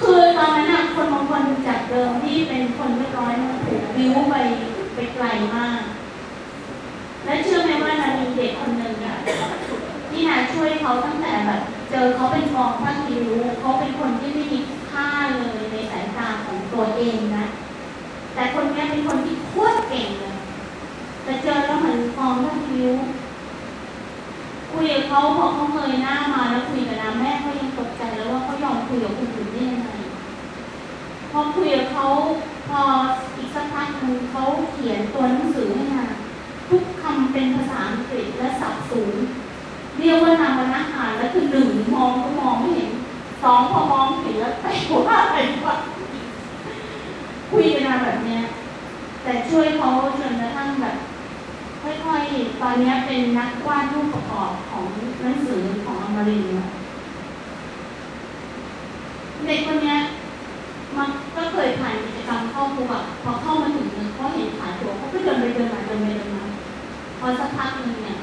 คือตอนนั้นน่ะคนบางคนจากเดิมที่เป็นคนเรียบร้อยมัน ถูกบิ้วไปไปไกลมาก และเชื่อไหมว่านามีเด็กคนหนึ่งอะที่นาช่วยเขาตั้งแต่แบบ เจอเขาเป็นกองท่านริ้วเขาเป็นคนที่ไม่มีค่าเลยในสายตาของตัวเองนะ แต่คนนี้เป็นคนที่โคตรเก่งเลยแต่เจอแล้วเหมือนกองท่านริ้วคุยกับเขาพอเขาเงยหน้ามาแล้วคุยกับนาแม่เขายังตกใจแล้วว่าเขายอมคุยกับคนอื่นได้ยังไงพอคุยกับเขา พออีกสักพักหนึงเขาเขียนตัวหนังสือให้นาทุกคำเป็นภาษาอังกฤษและสับสูงเรียกว่านามนักอ่านแล้วคือหนึ่งมองก็มองไม่เห็นสองพอมองเห็นแล้วแต่ว่าอะไรวะคุยกันมาแบบเนี้ยแต่ช่วยเขาจนกระทั่งแบบค่อยๆตอนนี้เป็นนักวาดรูปประกอบของหนังสือของอมรินทร์อะเด็กคนเนี้ยมันก็เคยผ่านกิจ กรรมเข้าคุกอะพอเข้ามาถึงเนี่ยเขาเห็นขาโจเขาก็เดินไปเดินมาเดินไปเดินมาพอสักพักหนึ่งเนี่ย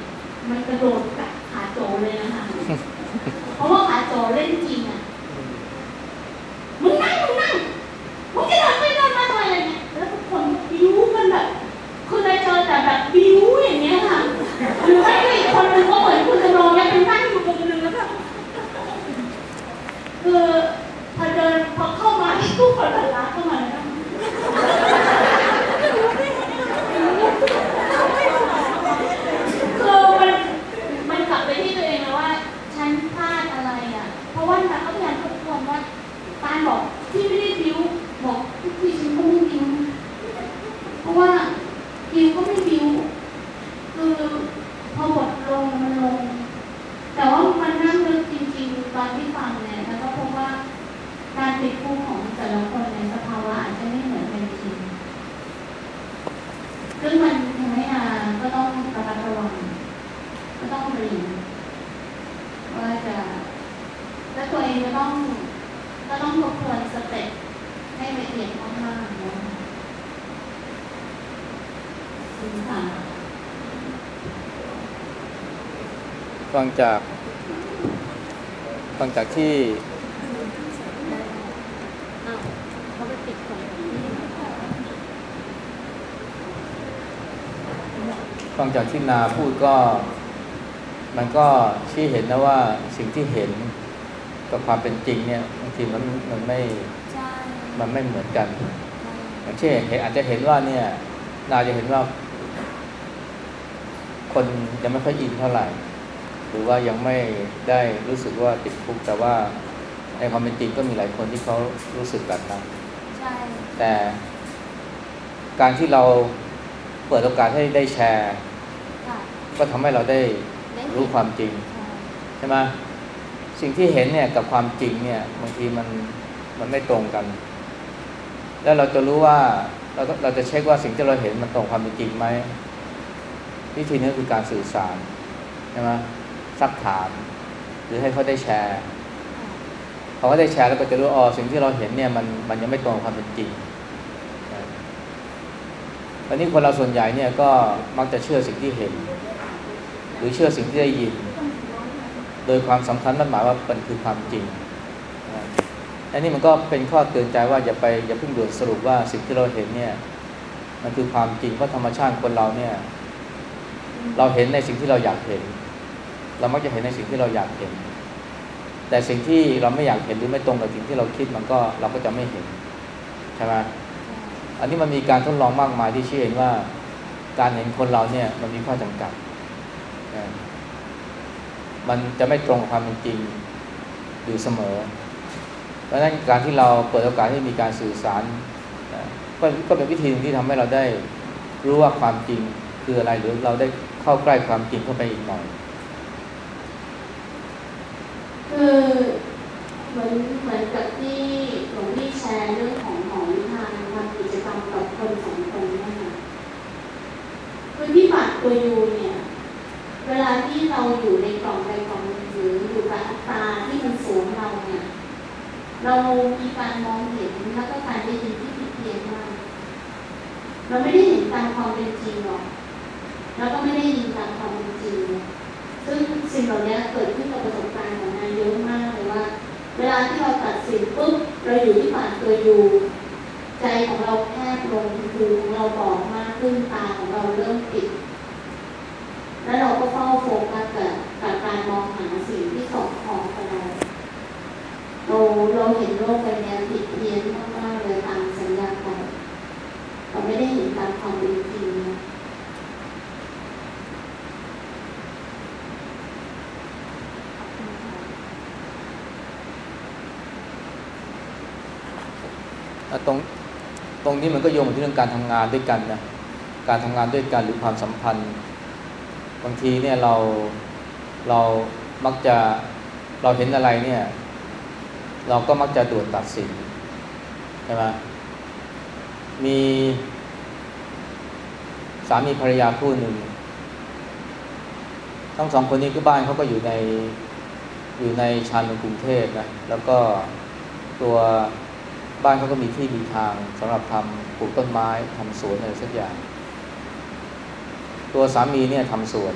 มันกระโดดกัดขาโจเลยนะคะเพราะว่าขาโจเล่นจริงอะมึงนั่งมึงนั่งมึงจะเดินไปเดินมาทำไมอะไรเนี่ยแล้วทุกคนบิ้วกันแบบคือเราเจอแต่แบบบิ้วอย่างเงี้ยค่ะหรือไม่ก็อีกคนนึงก็เหมือนคุณจำลองเนี่ยเป็นนั่งอยู่มุมนึงแล้วแบบคือพอเดินพอเข้ามาทุกคนหันหลังเข้ามาแล้วมันมันกลับไปที่ตัวเองแล้วว่า ฉันพลาดอะไรอะ เพราะว่านักก็พยายามทบทวนว่า ตานบอกที่ไม่ได้บิ้วบอกทุกทีฉันก็ไม่บิ้วนะเพราะว่าบิ้วก็ไม่บิ้วคือพอบทลงมันลง แต่ว่ามันนั่งนึกจริงๆ ตอนที่ฟังเนี่ยแล้วก็พบว่าการติดคู่ของแต่ละคนในสภาวะอาจจะไม่เหมือนกันจริงซึ่งมันทำให้อาก็ต้องระมัดระวังก็ต้องเรียนว่าจะและตัวเองก็ต้อง ก็ต้องทบทวนสเต็ปให้ละเอียดมากๆนะคุณค่ะ ฟังจาก ฟังจากที่ฟังจากที่นาพูดก็ มันก็ชี้เห็นนะว่าสิ่งที่เห็นกับความเป็นจริงเนี่ยบางทีมันมันไม่มันไม่เหมือนกันอย่างเช่นเห็นอาจจะเห็นว่าเนี่ย นาจะเห็นว่า คนยังไม่ค่อยอินเท่าไหร่ รือว่ายังไม่ได้รู้สึกว่าติดคุกแต่ว่าในความเป็นจริงก็มีหลายคนที่เขารู้สึกแบบนั้นใช่แต่การที่เราเปิดโอกาสให้ได้แชร์ค่ะก็ทำให้เราได้ได้รู้ความจริงใช่ใช่ไหมสิ่งที่เห็นเนี่ยกับความจริงเนี่ยบางทีมันมันไม่ตรงกัน แล้วเราจะรู้ว่าเราก็เราจะเช็คว่าสิ่งที่เราเห็นมันตรงความเป็นจริงไหมวิธีนี้คือการสื่อสารใช่ไหม ซักถาม หรือให้เขาได้แชร์เขาก็ได้แชร์แล้วก็จะรู้อ๋อสิ่งที่เราเห็นเนี่ยมันมันยังไม่ตรงความเป็นจริงตอนนี้คนเราส่วนใหญ่เนี่ยก็มักจะเชื่อสิ่งที่เห็น หรือเชื่อสิ่งที่ได้ยิน โดยความสำคัญนั่นหมายว่ามันคือความจริงอันนี้มันก็เป็นข้อเตือนใจว่าอย่าไปอย่าเพิ่งด่วนสรุปว่าสิ่งที่เราเห็นเนี่ย มันคือความจริงเพราะธรรมชาติคนเราเนี่ย เราเห็นในสิ่งที่เราอยากเห็น เรามักจะเห็นในสิ่งที่เราอยากเห็น แต่สิ่งที่เราไม่อยากเห็นหรือไม่ตรงกับสิ่งที่เราคิดมันก็เราก็จะไม่เห็นใช่ไหมอันนี้มันมีการทดลองมากมายที่ชี้เห็นว่า การเห็นคนเราเนี่ยมันมีข้อจำกัด มันจะไม่ตรงกับความเป็นจริงอยู่เสมอ เพราะฉะนั้นการที่เราเปิดโอกาสให้มีการสื่อสารก็ก็เป็นวิธีหนึ่งที่ทำให้เราได้รู้ว่าความจริงคืออะไรหรือเราได้เข้าใกล้ความจริงเข้าไปอีกหน่อย คือเหมือนเหมือนกับที่หลวงพี่แชร์เรื่องของหมอวิพานทำกิจกรรมกับคนสองคนนั่นน่ะคือที่ปัดตัวยูเนี่ย เวลาที่เราอยู่ในกล่องใดกล่องหรืออยู่กับอัตาที่มันสวมเราเนี่ย เรามีการมองเห็นแล้วก็การได้ยินที่ผิดเพี้ยนมากเราไม่ได้เห็นตามความเป็นจริงหรอก แล้วก็ไม่ได้ยินตามความเป็นจริง ซึ่งสิ่งเหล่านี้เกิดขึ้นกับประสบการณ์ของนายเยอะมากเลยว่า เวลาที่เราตัดสินปุ๊บเราอยู่ที่ปากตัวอยู่ ใจของเราแคบลงหูของเราบอดมากขึ้นตาของเราเริ่มปิด แล้วเราก็เฝ้าโฟกัสกับกับการมองหาสิ่งที่สอดคล้องกับเราเราเราเห็นโลกใบนี้ผิดเพี้ยนมากๆเลยตามสัญญาไปเราไม่ได้เห็นตามความเป็นจริงนะ อะ ตรงตรงนี้มันก็โยงมาที่เรื่องการทำงานด้วยกันนะการทำงานด้วยกันหรือความสัมพันธ์ บางทีเนี่ยเราเรามักจะเราเห็นอะไรเนี่ย เราก็มักจะด่วนตัดสินใช่ไหมมีสามีภรรยาคู่หนึ่งทั้งสองคนนี้ก็บ้านเขาก็อยู่ในอยู่ในชานเมืองกรุงเทพนะแล้วก็ตัว บ้านเขาก็มีที่มีทางสำหรับทำปลูกต้นไม้ทำสวนอะไรสักอย่าง ตัวสามีเนี่ยทำสวน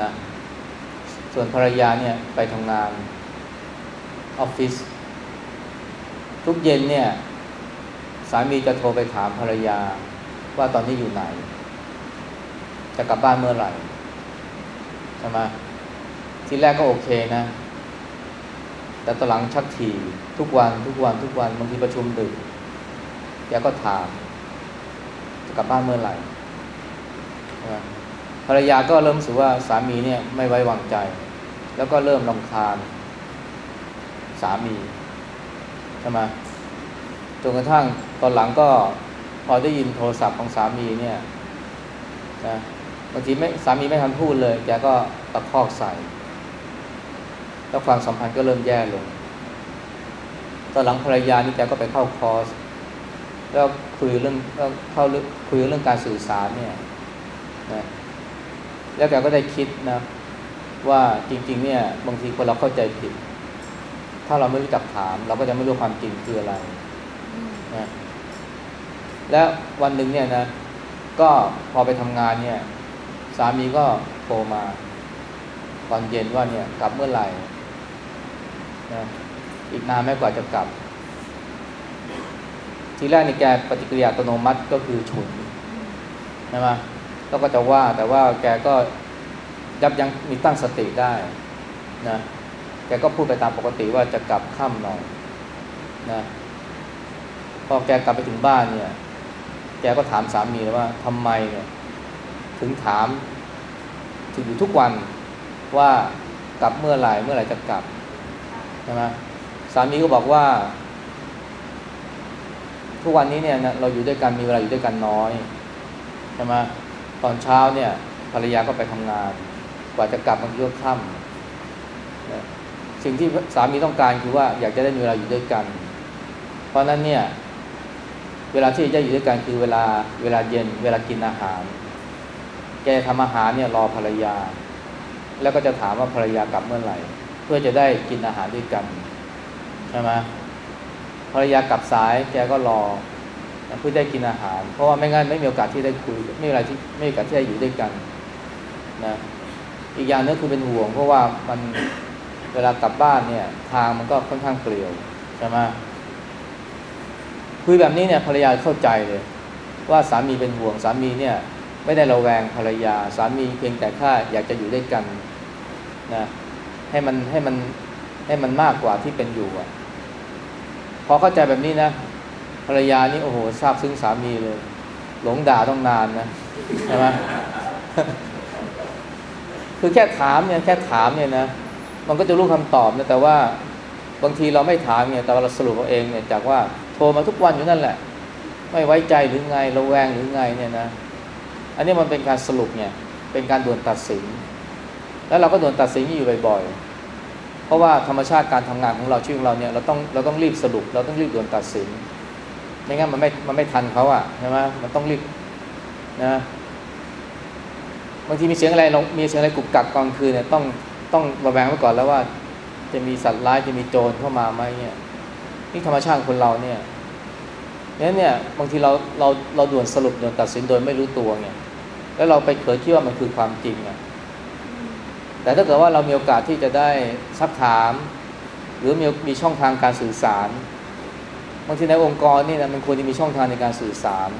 นะส่วนภรรยาเนี่ยไปทำงานออฟฟิศทุกเย็นเนี่ย สามีจะโทรไปถามภรรยาว่าตอนนี้อยู่ไหน จะกลับบ้านเมื่อไหร่ใช่ไหมทีแรกก็โอเคนะ แต่ตอนหลังชักถี่ ทุกวันทุกวันทุกวันบางทีประชุมดึกแกก็ถามจะกลับบ้านเมื่อไหร่ภรรยาก็เริ่มรู้สึกว่าสามีเนี่ยไม่ไว้วางใจ แล้วก็เริ่มรำคาญ สามีใช่ไหมจนกระทั่งตอนหลังก็พอได้ยินโทรศัพท์ของสามีเนี่ยนะบางทีไม่สามีไม่ทันพูดเลยแกก็ตะคอกใส่ แล้วความสัมพันธ์ก็เริ่มแย่ลง ตอนหลังภรรยานี่แกก็ไปเข้าคอร์สแล้วคุยเรื่องแล้วเข้าเรื่องคุยเรื่องการสื่อสารเนี่ยนะแล้วแกก็ได้คิดนะ ว่าจริง ๆ เนี่ย บางทีคนเราเข้าใจผิด ถ้าเราไม่รู้จักถาม เราก็จะไม่รู้ความจริงคืออะไรนะแล้ววันหนึ่งเนี่ยนะก็พอไปทำงานเนี่ย สามีก็โทรมาตอนเย็นว่าเนี่ยกลับเมื่อไหร่นะ อีกนานไม่กว่าจะกลับ ทีแรกนี่แกปฏิกิริยาอัตโนมัติก็คือฉุนใช่ไหมแล้วก็จะว่าแต่ว่าแกก็ยับยั้งมีตั้งสติได้นะแกก็พูดไปตามปกติว่าจะกลับค่ำหน่อยนะพอแกกลับไปถึงบ้านเนี่ย แกก็ถามสามีเลยว่าทำไมเนี่ย ถึงถาม ถึงอยู่ทุกวันว่ากลับเมื่อไหร่เมื่อไหร่จะกลับใช่ไหม สามีก็บอกว่า ทุกวันนี้เนี่ยเราอยู่ด้วยกันมีเวลาอยู่ด้วยกันน้อยใช่ไหมตอนเช้าเนี่ย ภรรยาก็ไปทำงาน กว่าจะกลับมันก็ค่ำสิ่งที่สามีต้องการคือว่าอยากจะได้มีเวลาอยู่ด้วยกัน เพราะนั้นเนี่ย เวลาที่จะอยู่ด้วยกันคือเวลาเวลาเย็น เวลากินอาหาร แกทำอาหารเนี่ยรอภรรยา แล้วก็จะถามว่าภรรยากลับเมื่อไหร่ เพื่อจะได้กินอาหารด้วยกัน ใช่ไหมภรรยากลับสายแกก็รอเพื่อได้กินอาหาร เพราะว่าไม่งั้นไม่มีโอกาสที่ได้คุย ไม่มีอะไรที่ไม่มีโอกาสที่จะอยู่ด้วยกันนะอีกอย่างนึงคือเป็นห่วง เพราะว่ามันเวลากลับบ้านเนี่ย ทางมันก็ค่อนข้างเปลี่ยวใช่ไหมคุยแบบนี้เนี่ยภรรยาเข้าใจเลย ว่าสามีเป็นห่วงสามีเนี่ย ไม่ได้ระแวงภรรยา สามีเพียงแต่ค่าอยากจะอยู่ด้วยกันนะให้มันให้มันให้มันมากกว่าที่เป็นอยู่อะ อเข้าใจแบบนี้นะภรรยานี่โอ้โหทราบซึ้งสามีเลย หลงด่าต้องนานนะใช่ไหมคือแค่ถามเนี่ยแค่ถามเนี่ยนะมันก็จะรู้คำตอบนะแต่ว่าบางทีเราไม่ถามเนี่ยแต่เราสรุปเอาเองเนี่ยจากว่าโทรมาทุกวันอยู่นั่นแหละ ไม่ไว้ใจหรือไงระแวงหรือไงเนี่ยนะอันนี้มันเป็นการสรุปเนี่ยเป็นการด่วนตัดสิน แล้วเราก็ด่วนตัดสินอยู่บ่อยๆ เพราะว่าธรรมชาติการทำงานของเราชีวิตของเราเนี่ยเราต้องเราต้องรีบสรุป เราต้องรีบด่วนตัดสินไม่งั้นมันไม่มันไม่ทันเขาอะใช่ไหมมันต้องรีบนะบางทีมีเสียงอะไรเรามีเสียงอะไรกุกกักกลางคืนเนี่ยต้องต้องระแวงไว้ก่อนแล้วว่า จะมีสัตว์ร้ายจะมีโจรเข้ามาไหมเนี่ยนี่ธรรมชาติคนเราเนี่ยนั้นเนี่ยบางทีเราเราเราด่วนสรุปด่วนตัดสินโดยไม่รู้ตัวเนี่ยแล้วเราไปเผยคิดว่ามันคือความจริงอะ แต่ถ้าเกิดว่าเรามีโอกาสที่จะได้ซักถาม หรือมีมีช่องทางการสื่อสารบางทีในองค์กรนี่นะมันควรจะมีช่องทางในการสื่อสาร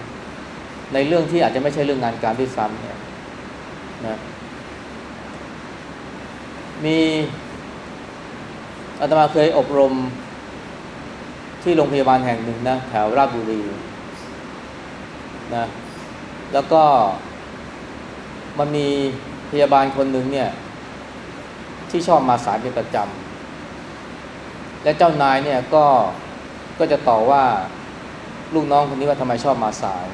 ในเรื่องที่อาจจะไม่ใช่เรื่องงานการด้วยซ้ำเนี่ยนะมีอาตมาเคยอบรมที่โรงพยาบาลแห่งหนึ่งนะแถวราชบุรีนะแล้วก็มันมีพยาบาลคนหนึ่งเนี่ย ที่ชอบมาสายเป็นประจำและเจ้านายเนี่ยก็ก็จะต่อว่าลูกน้องคนนี้ว่าทำไมชอบมาสาย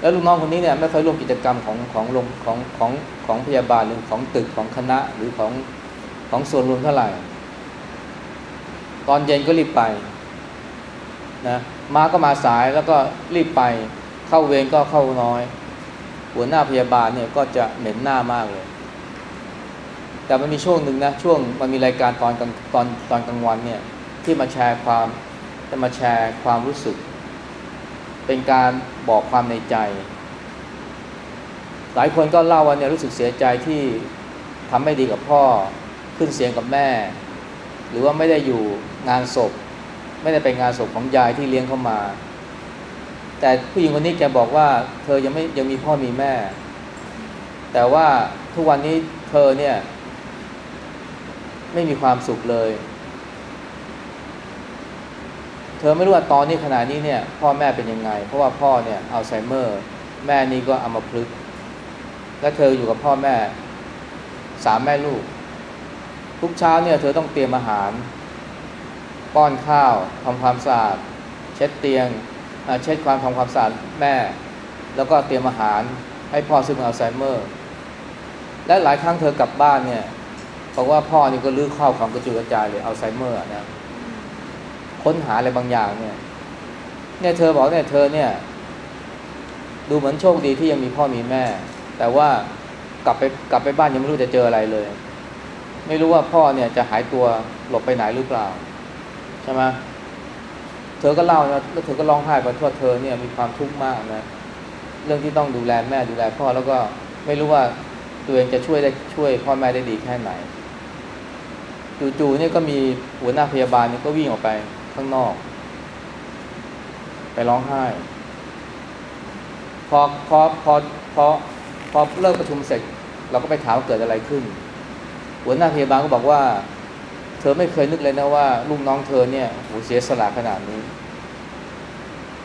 แล้วลูกน้องคนนี้เนี่ยไม่เคยร่วมกิจกรรมของของโรงของของของพยาบาลหรือของตึกของคณะหรือของของส่วนรวมเท่าไหร่ ตอนเย็นก็รีบไปนะมาก็มาสายแล้วก็รีบไปเข้าเวรก็เข้าน้อย หัวหน้าพยาบาลเนี่ยก็จะเหม็นหน้ามากเลย แต่มันมีช่วงหนึ่งนะช่วงมันมีรายการตอนกลางตอนตอนกลางวันเนี่ยที่มาแชร์ความจะมาแชร์ความรู้สึก เป็นการบอกความในใจ หลายคนก็เล่าว่าเนี่ยรู้สึกเสียใจที่ทำไม่ดีกับพ่อขึ้นเสียงกับแม่ หรือว่าไม่ได้อยู่งานศพ ไม่ได้ไปงานศพของยายที่เลี้ยงเข้ามา แต่ผู้หญิงคนนี้แกบอกว่า เธอยังไม่ยังมีพ่อมีแม่ แต่ว่าทุกวันนี้เธอเนี่ย ไม่มีความสุขเลย เธอไม่รู้ว่าตอนนี้ขณะนี้เนี่ย พ่อแม่เป็นยังไง เพราะว่าพ่อเนี่ยอัลไซเมอร์ แม่นี่ก็อัมพฤกษ์และเธออยู่กับพ่อแม่สามแม่ลูก ทุกเช้าเนี่ยเธอต้องเตรียมอาหาร ป้อนข้าวทำความสะอาดเช็ดเตียงเช็ดความทำความสะอาดแม่ แล้วก็เตรียมอาหารให้พ่อซึ่งอัลไซเมอร์ และหลายครั้งเธอกลับบ้านเนี่ย บอกว่าพ่อนี่ก็ลื้อข้าวของกระจุยกระจายเลยอัลไซเมอร์นะค้นหาอะไรบางอย่างเนี่ยเนี่ยเธอบอกเนี่ยเธอเนี่ย ดูเหมือนโชคดีที่ยังมีพ่อมีแม่ แต่ว่ากลับไปกลับไปบ้านยังไม่รู้จะเจออะไรเลย ไม่รู้ว่าพ่อเนี่ยจะหายตัวหลบไปไหนหรือเปล่าใช่ไหมเธอก็เล่านะแล้วเธอก็ร้องไห้เพราะว่าเธอเนี่ยมีความทุกข์มากนะเรื่องที่ต้องดูแลแม่ดูแลพ่อแล้วก็ไม่รู้ว่าตัวเองจะช่วยได้ช่วยพ่อแม่ได้ดีแค่ไหน จู่ๆเนี่ยก็มีหัวหน้าพยาบาลเนี่ยก็วิ่งออกไปข้างนอก ไปร้องไห้ พอพอพอพอพอเลิกประชุมเสร็จ เราก็ไปถามว่าเกิดอะไรขึ้น หัวหน้าพยาบาลก็บอกว่า เธอไม่เคยนึกเลยนะว่าลูกน้องเธอเนี่ยโหเสียสละขนาดนี้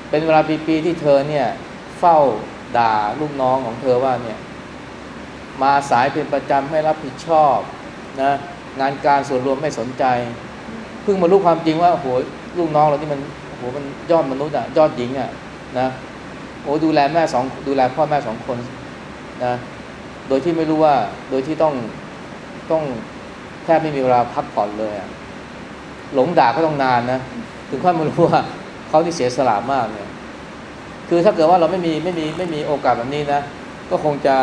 เป็นเวลาปีๆที่เธอเนี่ย เฝ้าด่าลูกน้องของเธอว่าเนี่ย มาสายเป็นประจำไม่รับผิดชอบนะ งานการส่วนรวมไม่สนใจ เพิ่งมารู้ความจริงว่าโหลูกน้องเรานี่มันโหมันยอดมนุษย์อะยอดหญิงอะนะโอ้ดูแลแม่สองดูแลพ่อแม่สองคนนะโดยที่ไม่รู้ว่าโดยที่ต้องต้องแทบไม่มีเวลาพักผ่อนเลยอะหลงด่าก็ต้องนานนะถึงค่อยมารู้ว่าเขาที่เสียสละมากเนี่ยคือถ้าเกิดว่าเราไม่มีไม่มีไม่มีโอกาสแบบนี้นะ ก็คงจะ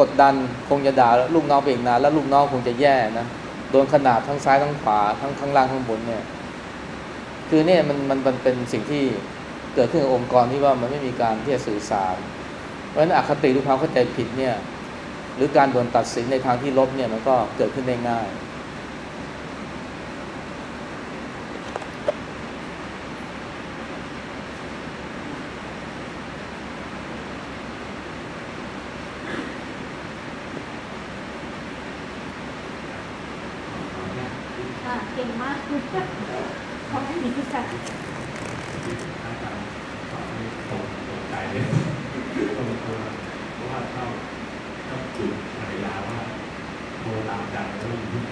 กดดันคงจะด่าลูกน้องไปอีกนานแล้วลูกน้องคงจะแย่นะ โดนขนาดทั้งซ้ายทั้งขวาทั้งข้างล่างข้างบนเนี่ย คือเนี่ยมันมันมันเป็นสิ่งที่เกิดขึ้นกับองค์กรที่ว่ามันไม่มีการที่จะสื่อสาร เพราะฉะนั้นอคติหรือความเข้าใจผิดเนี่ย หรือการด่นตัดสินในทางที่ลบเนี่ยมันก็เกิดขึ้นได้ง่าย ค่ะเก่งมากเขาไม่มีที่จะ อาจารย์สอนให้ตรงตรงใจเลยตรงตัวเพราะว่าชอบชอบจุดภรรยาว่า ทรตามจันแล้วอยู่ที่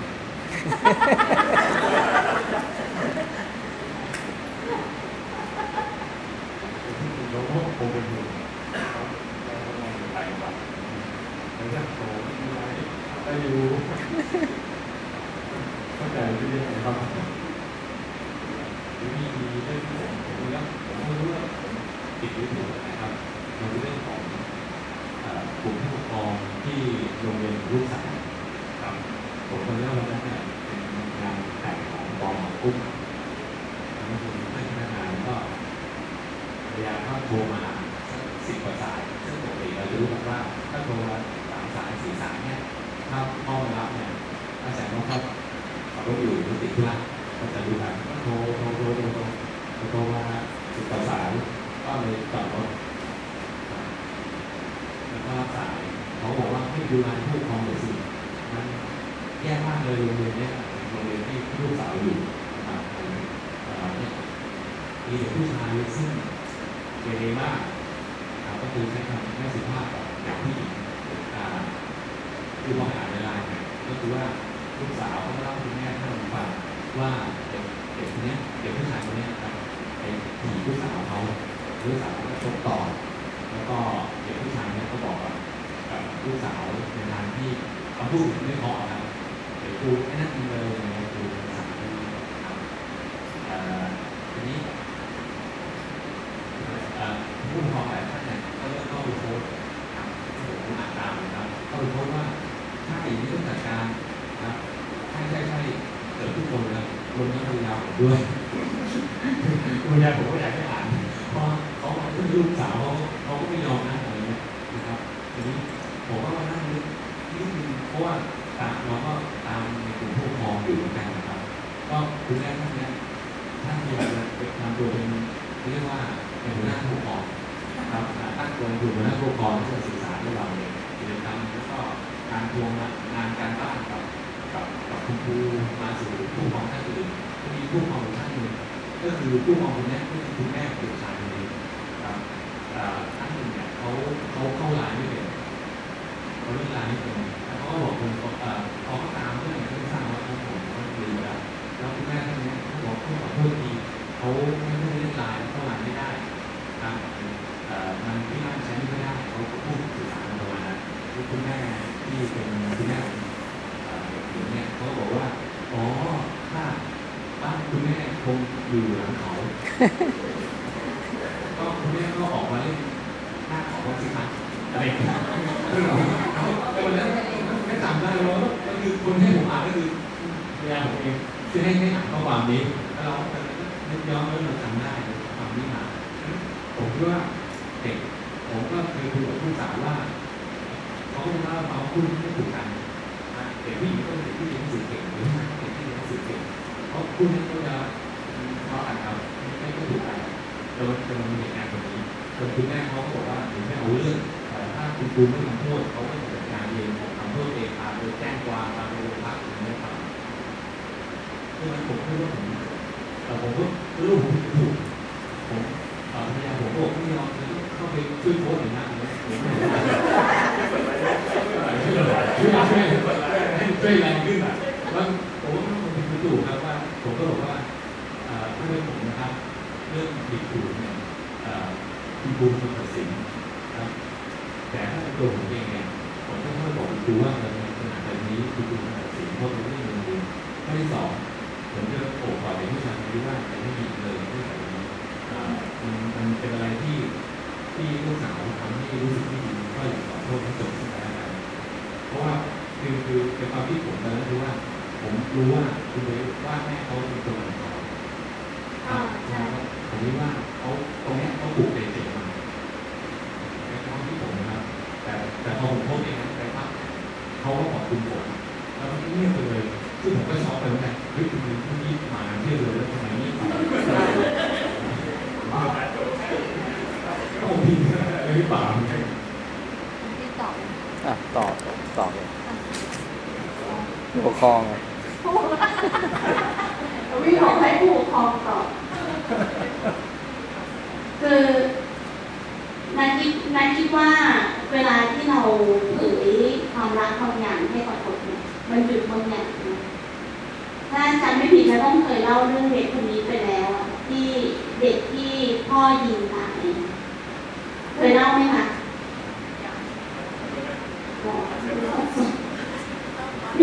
เราก็คงเป็นห่วงเขาเขามองไปว่าแล้วจะโทรไม่มีอะไร งงานการบ้านกับกับกับคุณครูมาสู่ผู้ปกครองท่านอื่นมีผู้ปกครองท่านหนึ่งก็คือผู้ปกครองคนนี้ก็คือคุณแม่ของเด็กชายคนนี้ครับอ่ท่านหนึ่งเนี่ยเขาเขาเข้าไลน์ไม่เป็นเขาเล่นไลน์ไม่เป็นแล้วเขาก็บอกคนเอ่อเขาก็ตามเพื่อนเนี่ยที่ทราบว่าเขาผมเขาลืมแล้วแล้วคุณแม่ท่านเนี้เขาบอกเขาขอโทษทีเขาไม่ได้เล่นไลน์เข้าไลน์ไม่ได้ครับเอ่อมันที่บ้านใช้ไม่ได้เขาก็พูดสื่อสารกันประมาณนั้นคุณแม่ที่เป็นคุณแม่ของ เด็กเนี่ยเขาบอกว่า อ๋อ ถ้าบ้านคุณแม่ค งอยู่หลังเขาก็คุณแม่ก็ออกมาเล่นหน้าเขาว่าสิครับอะไรอย่างเงี้ยแต่วันนั้นไม่จำได้ว่าก็คือคนให้ผมอ่านก็คือพยาผมเองคือให้ให้อ่านข้อความนี้แล้วเราก็นึกย้อนแล้วเราจำได้ความนี้มาผมคิดว่าเด็กผมก็เคยคุยกับผู้สาวว่าเขาก็จะเล่าเขาพูดไม่ถูกกันเด็กผู้หญิงก็เป็นเด็กที่เรียนหนังสื่อเก่งหรือผู้ชายก็เด็กที่เรียนหนังสื่อเก่งเพราะคู่ คุณครูไม่ทำโทษเขาก็จะจัดการเองทำโทษเองพาไปแจ้งความพาไปโรงพักอย่างนี้ครับคือมันผมคิดว่าผมแต่ผมก็รู้ผมถูกายาม นะช่วยช่วยช่วยแรงขึ้นอะว่าผมว่ามันเป็นถูกครับว่าผมก็บอกว่าเพื่อนผมนะครับเรื่องผิดถูกเนี่ยคุณครูเป็นตัดสินครับแต่ถ้าเป็นตัวผมเองเนี่ยผมก็ต้องบอกคุณครูว่าในขณะแบบนี้คุณครูตัดสินเพราะเป็นเรื่องเงินข้อที่สองผมจะโอบกอดเด็กผู้ชายคนนี้ว่าจะไม่มีเลยไม่ใส่นี้มันมันเป็นอะไรที่ที่ลูกสาวทำให้รู้สึกไม่ดีก็อยากขอโทษให้จบที่แล้วกันเพราะว่าคือคือเป็นความที่ผมตอนนั้นคือว่า ผมรู้ว่าคุณไปว่าแม่เขาเป็นคนของเขาผมรู้ว่าเขาตรงนี้เขาปลูกเด็กๆมาในความที่ผมนะครับ แต่แต่พอผมพบเองนะแต่ปั๊บ เขาก็ขอบคุณผมแล้วมันเงียบไปเลยซึ่งผมก็ช็อกไปเหมือนกันเฮ้ยคุณเป็นผู้ยี่มาเที่ยวเลยแล้วทำไมเงียบไปก็คงพิงอะไรหรือเปล่าเหมือนกันที่ตอบอะตอบตอบเลยผู้ปกครองอะวิของให้ผู้ปกครองตอบคือนันคิดนันคิดว่า เวลาที่เราเผยความรักบางอย่างให้กับคนเนี่ยมันหยุดบางอย่างนะถ้าจำไม่ผิดนะต้องเคยเล่าเรื่องเด็กคนนี้ไปแล้วที่เด็กที่พ่อยิงตายเคยเล่าไหมคะ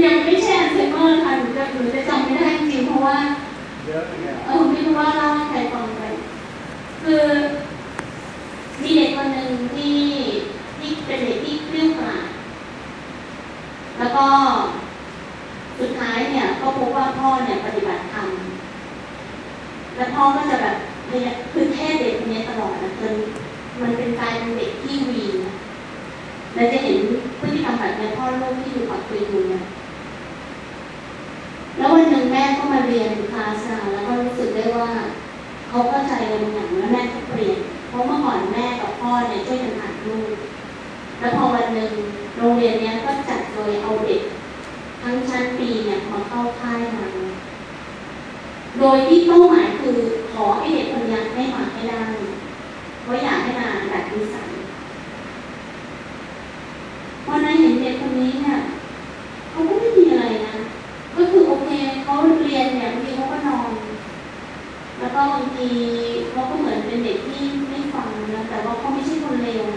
ยังไม่ใช่อัลไซเมอร์ค่ะหนูจะหนูจะจำไม่ได้จริงเพราะว่าเออไม่รู้ว่าเล่าให้ใครฟังไปคือมีเด็กคนหนึ่งที่ เป็นเด็กที่เกลี้ยกล่อมแล้วก็สุดท้ายเนี่ยก็พบว่าพ่อเนี่ยปฏิบัติธรรมแล้วพ่อก็จะแบบพยคือเทศเด็กคนนี้ตลอดนะจนมันเป็นกลายเป็นเด็กที่วีนะแล้วจะเห็นพฤติกรรมแบบนี้พ่อลูกที่อยู่กับตัวอยู่เนี่ยแล้ววันหนึ่งแม่ก็มาเรียนคลาสแล้วก็รู้สึกได้ว่าเขาเข้าใจบางอย่างแล้วแม่ก็เปลี่ยนเพราะเมื่อก่อนแม่กับพ่อเนี่ยช่วยกันหัดลูก แล้วพอวันหนึ่งโรงเรียนเนี้ยก็จัดโดยเอาเด็กทั้งชั้นปีเนี่ยมาเข้าค่ายมาโดยที่เป้าหมายคือขอให้เด็กคนนี้ให้มาให้ได้เพราะอยากให้มาดัดนิสัยวันนั้นเห็นเด็กคนนี้เนี่ยเขาก็ไม่มีอะไรนะก็คือโอเคเขาเรียนเนี่ยบางทีเขาก็นอน แล้วก็บางทีเขาก็เหมือนเป็นเด็กที่ไม่ฟังนะแต่ว่าเขาไม่ใช่คนเลว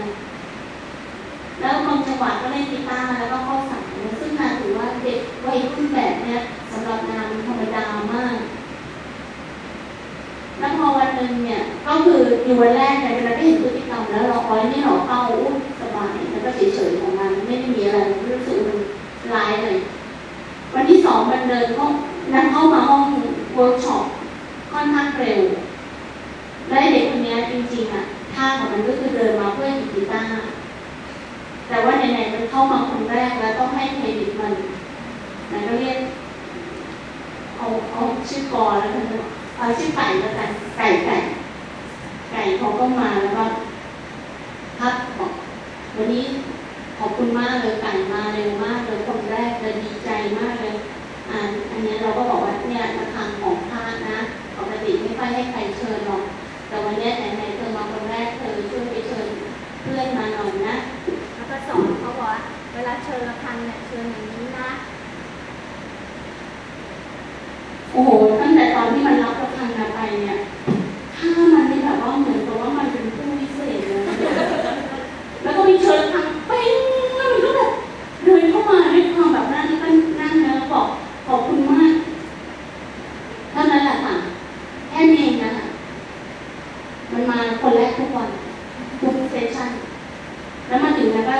นะ แล้วบางจังหวะก็เล่นกีตาร์แล้วก็เข้าสายนะซึ่งนาถือว่าเด็กวัยรุ่นแบบเนี้ยสำหรับนางธรรมดามากแล้วพอวันหนึ่งเนี่ยก็คืออยู่วันแรกเนี่ยเราได้เห็นพฤติกรรมแล้วเราคอยนี่หนอเข้าอุ้ยสบายแล้วก็เฉยๆของมันไม่ได้มีอะไรรู้สึกมันร้ายเลยวันที่สองมันเดินเข้านั่งเข้ามาห้องเวิร์กช็อปค่อนข้างเร็วและเด็กคนนี้จริงๆอะท่าของมันก็คือเดินมาเพื่อหยิบกีตาร์แต่ว่าไหนๆมัน เข้ามาคนแรกแล้วต้องให้เครดิตมันนั่นก็เรียกเอาเอาชื่อกอแล้วกันเอาชื่อไก่แล้วกันไก่ไก่ไก่เขาก็มาแล้วก็พักบอกวันนี้ขอบคุณมากเลยไก่มาเร็วมากเลย สอนเขาบอกว่าเวลาเชิญระฆังเนี่ยเชิญอย่างนี้นะ โอ้โหตั้งแต่ตอนที่มันรับระฆังมาไปเนี่ยถ้ามันนี่แบบว่าเหมือนกับว่ามันเป็นผู้วิเศษเลยแล้วก็มีเชิญระฆังเป้งแล้วมันก็แบบเดินเข้ามาด้วยความแบบนั่นก็นั่งนะบอกขอบคุณมากเท่านั้นแหละค่ะแค่นี้เองนะคะมันมาคนแรกทุกวันทุกเซสชั่นแล้วมาถึงแล้วก็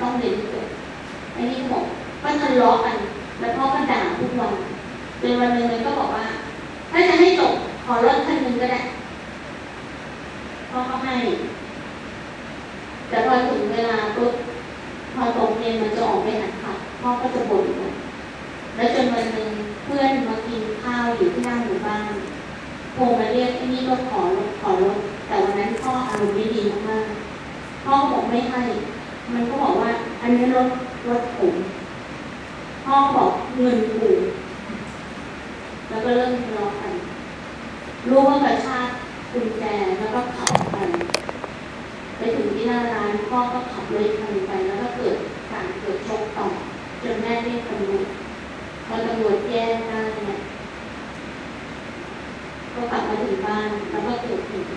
ห้องเรียนที่เกิดไอ้นี่ก็บอกก็ทะเลาะกัน แล้วพ่อก็ด่าทุกวันเป็นวันหนึ่งเลยก็บอกว่า ถ้าจะให้จบขอรถคันหนึ่งก็ได้พ่อก็ให้ แต่พอถึงเวลาปุ๊บพอตรงเย็นมันจะออกไปหันค่ะพ่อก็จะบ่นกันแล้วจนวันหนึ่งเพื่อนมากินข้าวอยู่ที่หน้าหมู่บ้านโทรมาเรียกไอ้นี่ก็ขอลถขอลถแต่วันนั้นพ่ออารมณ์ไม่ดีมากพ่อบอกไม่ให้ มันก็บอกว่า อันนี้รถรถผมพ่อบอกเงินกูแล้วก็เริ่มทะเลาะกัน รู้ว่ากระชากกุญแจแล้วก็ขับไปไปถึงที่หน้าร้านพ่อก็ขับรถทันไปแล้วก็เกิดการเกิดชกต่อจนแม่ได้ยตำรวจพอตำรวจแย่ได้เนี่ยก็กลับมาถึงบ้านแล้วก็เกิดเหตุ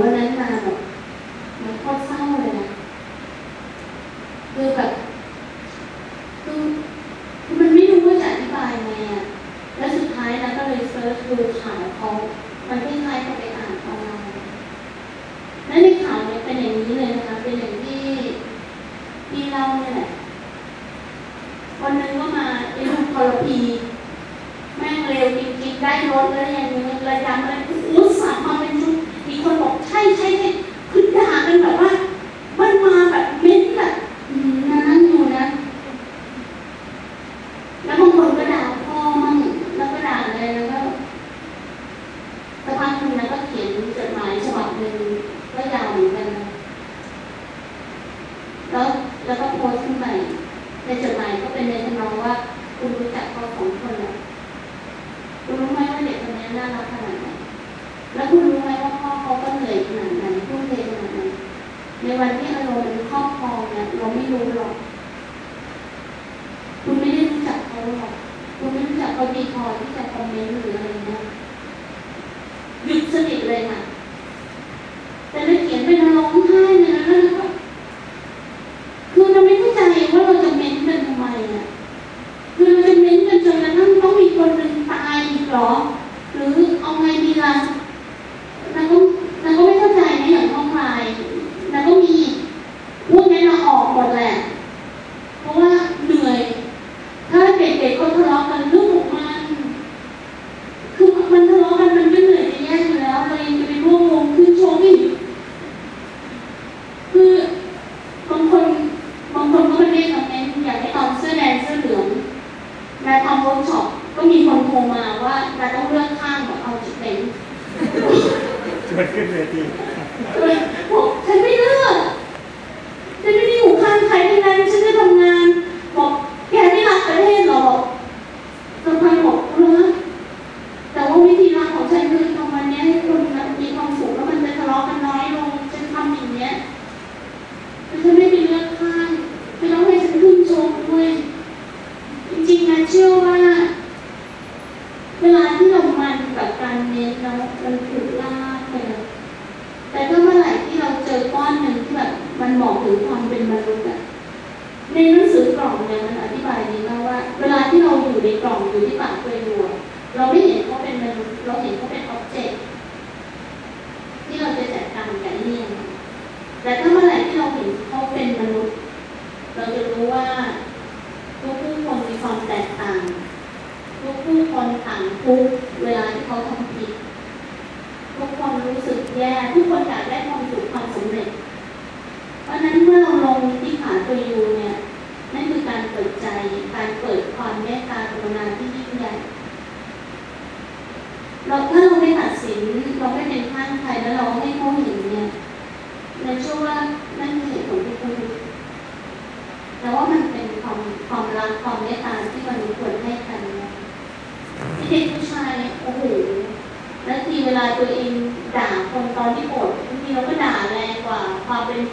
วันนั้นมาแบบ มัโคตรเศร้าเลยนะคือแบบคือมันไม่รู้ว่าจะอธิบายไงอะแล้วสุดท้ายนะก็เลยเซิร์ชดูข่าวเขามันคล้ายๆกับไปอ่านออนไลน์และในข่าวเนี่ยเป็นอย่างนี้เลยนะคะ เป็นอย่างที่ที่เล่าเนี่ยแหละวันนึงก็มาไอ้ลูกร์พีแม่งเร็วจริงๆได้รถแล้วยังระดับเลยอุตส่าห์มาเป็นชุดอีกคนบอกใช่ใช่ใช่ คือด่ากันแบบว่า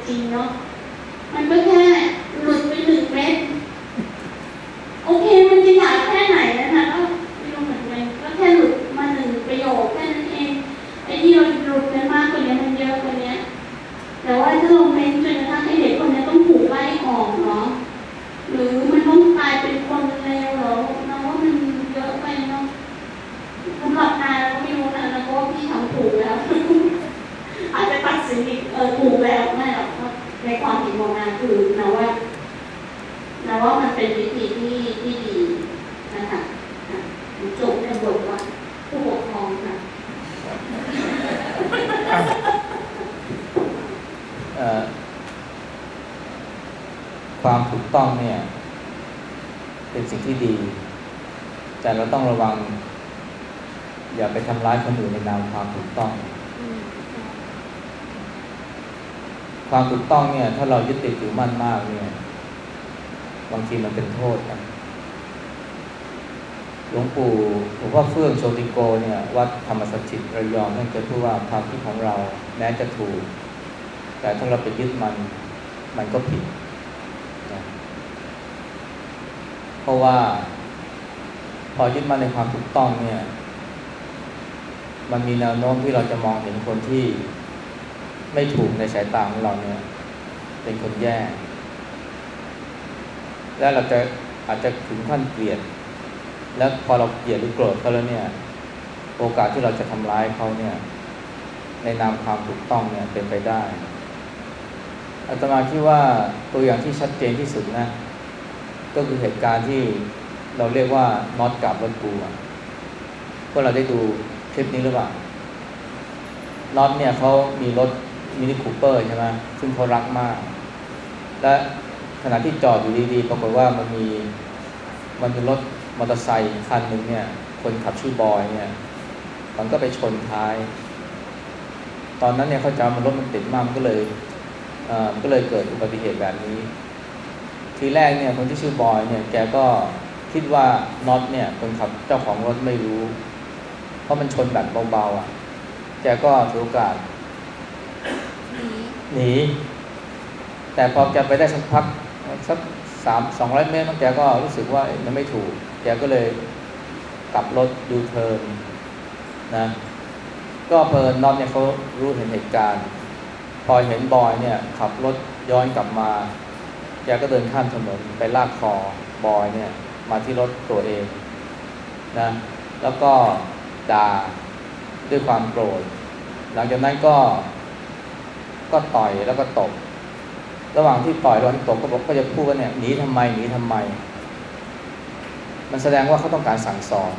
จริงเนาะมันไม่แค่หลุดไปหนึ่งเม็ดโอเคมันจะใหญ่แค่ไหนนะคะก็ไม่รู้เหมือนกันก็แค่หลุดมาหนึ่งประโยคแค่นั้นเองไอ้ที่เราหลุดไปมากกว่านี้มันเยอะกว่านี้แต่ว่าถ้าเราเม้นจนกระทั่งไอ้เด็กคนนี้ต้องถูกไล่ออกเนาะ หรือมันต้องกลายเป็นคนเลวเหรอเราว่ามันเยอะไปเนาะสำหรับนายเราก็ไม่รู้นะนะเพราะว่าพี่ทำถูกแล้ว อาจจะตัดสินอีกเออถูกแล้วไม่หรอกในความเห็นของนายคือนะว่านะว่ามันเป็นวิธีที่ที่ดีนะคะอะจบในบทว่าผู้ปกครองค่ะ เอ่อความถูกต้องเนี่ย เป็นสิ่งที่ดี แต่เราต้องระวัง อย่าไปทำร้ายคนอื่นในนามความถูกต้อง ความถูกต้องเนี่ย ถ้าเรายึดติดถือมั่นมากเนี่ย บางทีมันเป็นโทษนะหลวงปู่หลวงพ่อเฟื่องโชติโกเนี่ยวัดธรรมสถิตระยองท่านเคยพูดว่าความคิดของเราแม้จะถูก แต่ถ้าเราไปยึดมัน มันก็ผิดนะเพราะว่า พอยึดมันในความถูกต้องเนี่ย มันมีแนวโน้มที่เราจะมองเห็นคนที่ ไม่ถูกในสายตาของเราเนี่ยเป็นคนแย่ และเราจะอาจจะถึงขั้นเกลียด แล้วพอเราเกลียดหรือโกรธเขาแล้วเนี่ย โอกาสที่เราจะทำร้ายเขาเนี่ย ในนามความถูกต้องเนี่ยเป็นไปได้อาตมาคิดว่าตัวอย่างที่ชัดเจนที่สุดนะก็คือเหตุการณ์ที่เราเรียกว่าน็อตกับรถกูพวกเราได้ดูคลิปนี้หรือเปล่าน็อตเนี่ยเขามีรถ มินิคูเปอร์ใช่ไหมซึ่งเขารักมาก และขณะที่จอดอยู่ดีๆ ปรากฏว่ามันมีมันมีรถมอเตอร์ไซค์คันหนึ่งเนี่ย คนขับชื่อบอยเนี่ย มันก็ไปชนท้าย ตอนนั้นเนี่ยเขาจำมันรถมันติดมากมันก็เลยเอ่อก็เลยเกิดอุบัติเหตุแบบนี้ ทีแรกเนี่ยคนที่ชื่อบอยเนี่ย แกก็คิดว่าน็อตเนี่ย คนขับเจ้าของรถไม่รู้ เพราะมันชนแบบเบาๆอะ แกก็ถือโอกาส หนี แต่พอแกไปได้สักพักสักสามสองร้อยเมตรแกก็รู้สึกว่ามันไม่ถูก แกก็เลยกลับรถดูเทิร์นนะก็เพลินน็อตเนี่ยเขารู้เห็นเหตุการณ์ พอเห็นบอยเนี่ยขับรถย้อนกลับมาแกก็เดินข้ามถนนไปลากคอบอยเนี่ยมาที่รถตัวเองนะแล้วก็ด่าด้วยความโกรธ หลังจากนั้นก็ ก็ต่อยแล้วก็ตบ ระหว่างที่ต่อยระหว่างตบก็บอกก็จะพูดว่าเนี่ยหนีทำไมหนีทำไม มันแสดงว่าเขาต้องการสั่งสอน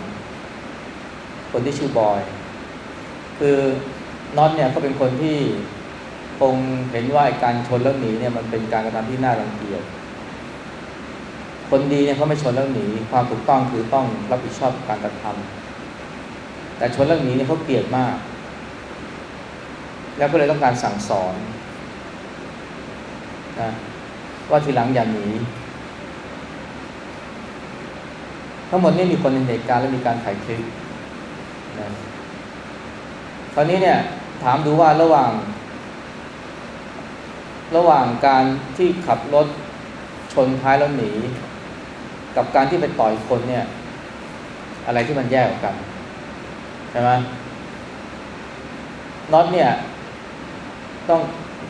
คนที่ชื่อบอย คือน็อตเนี่ยก็เป็นคนที่คงเห็นว่าการชนแล้วหนีเนี่ยมันเป็นการกระทำที่น่ารังเกียจคนดีเนี่ยเขาไม่ชนแล้วหนีความถูกต้องคือต้องรับผิดชอบการกระทำแต่ชนแล้วหนีเนี่ยเขาเกลียดมาก แล้วก็เลยต้องการสั่งสอนนะว่าทีหลังอย่าหนีทั้งหมดนี่มีคนในเหตุการณ์และมีการถ่ายคลิปนะตอนนี้เนี่ยถามดูว่าระหว่าง ระหว่างการที่ขับรถชนท้ายแล้วหนี กับการที่ไปต่อยคนเนี่ย อะไรที่มันแย่กว่ากันใช่ไหมน็อตเนี่ย ต้อง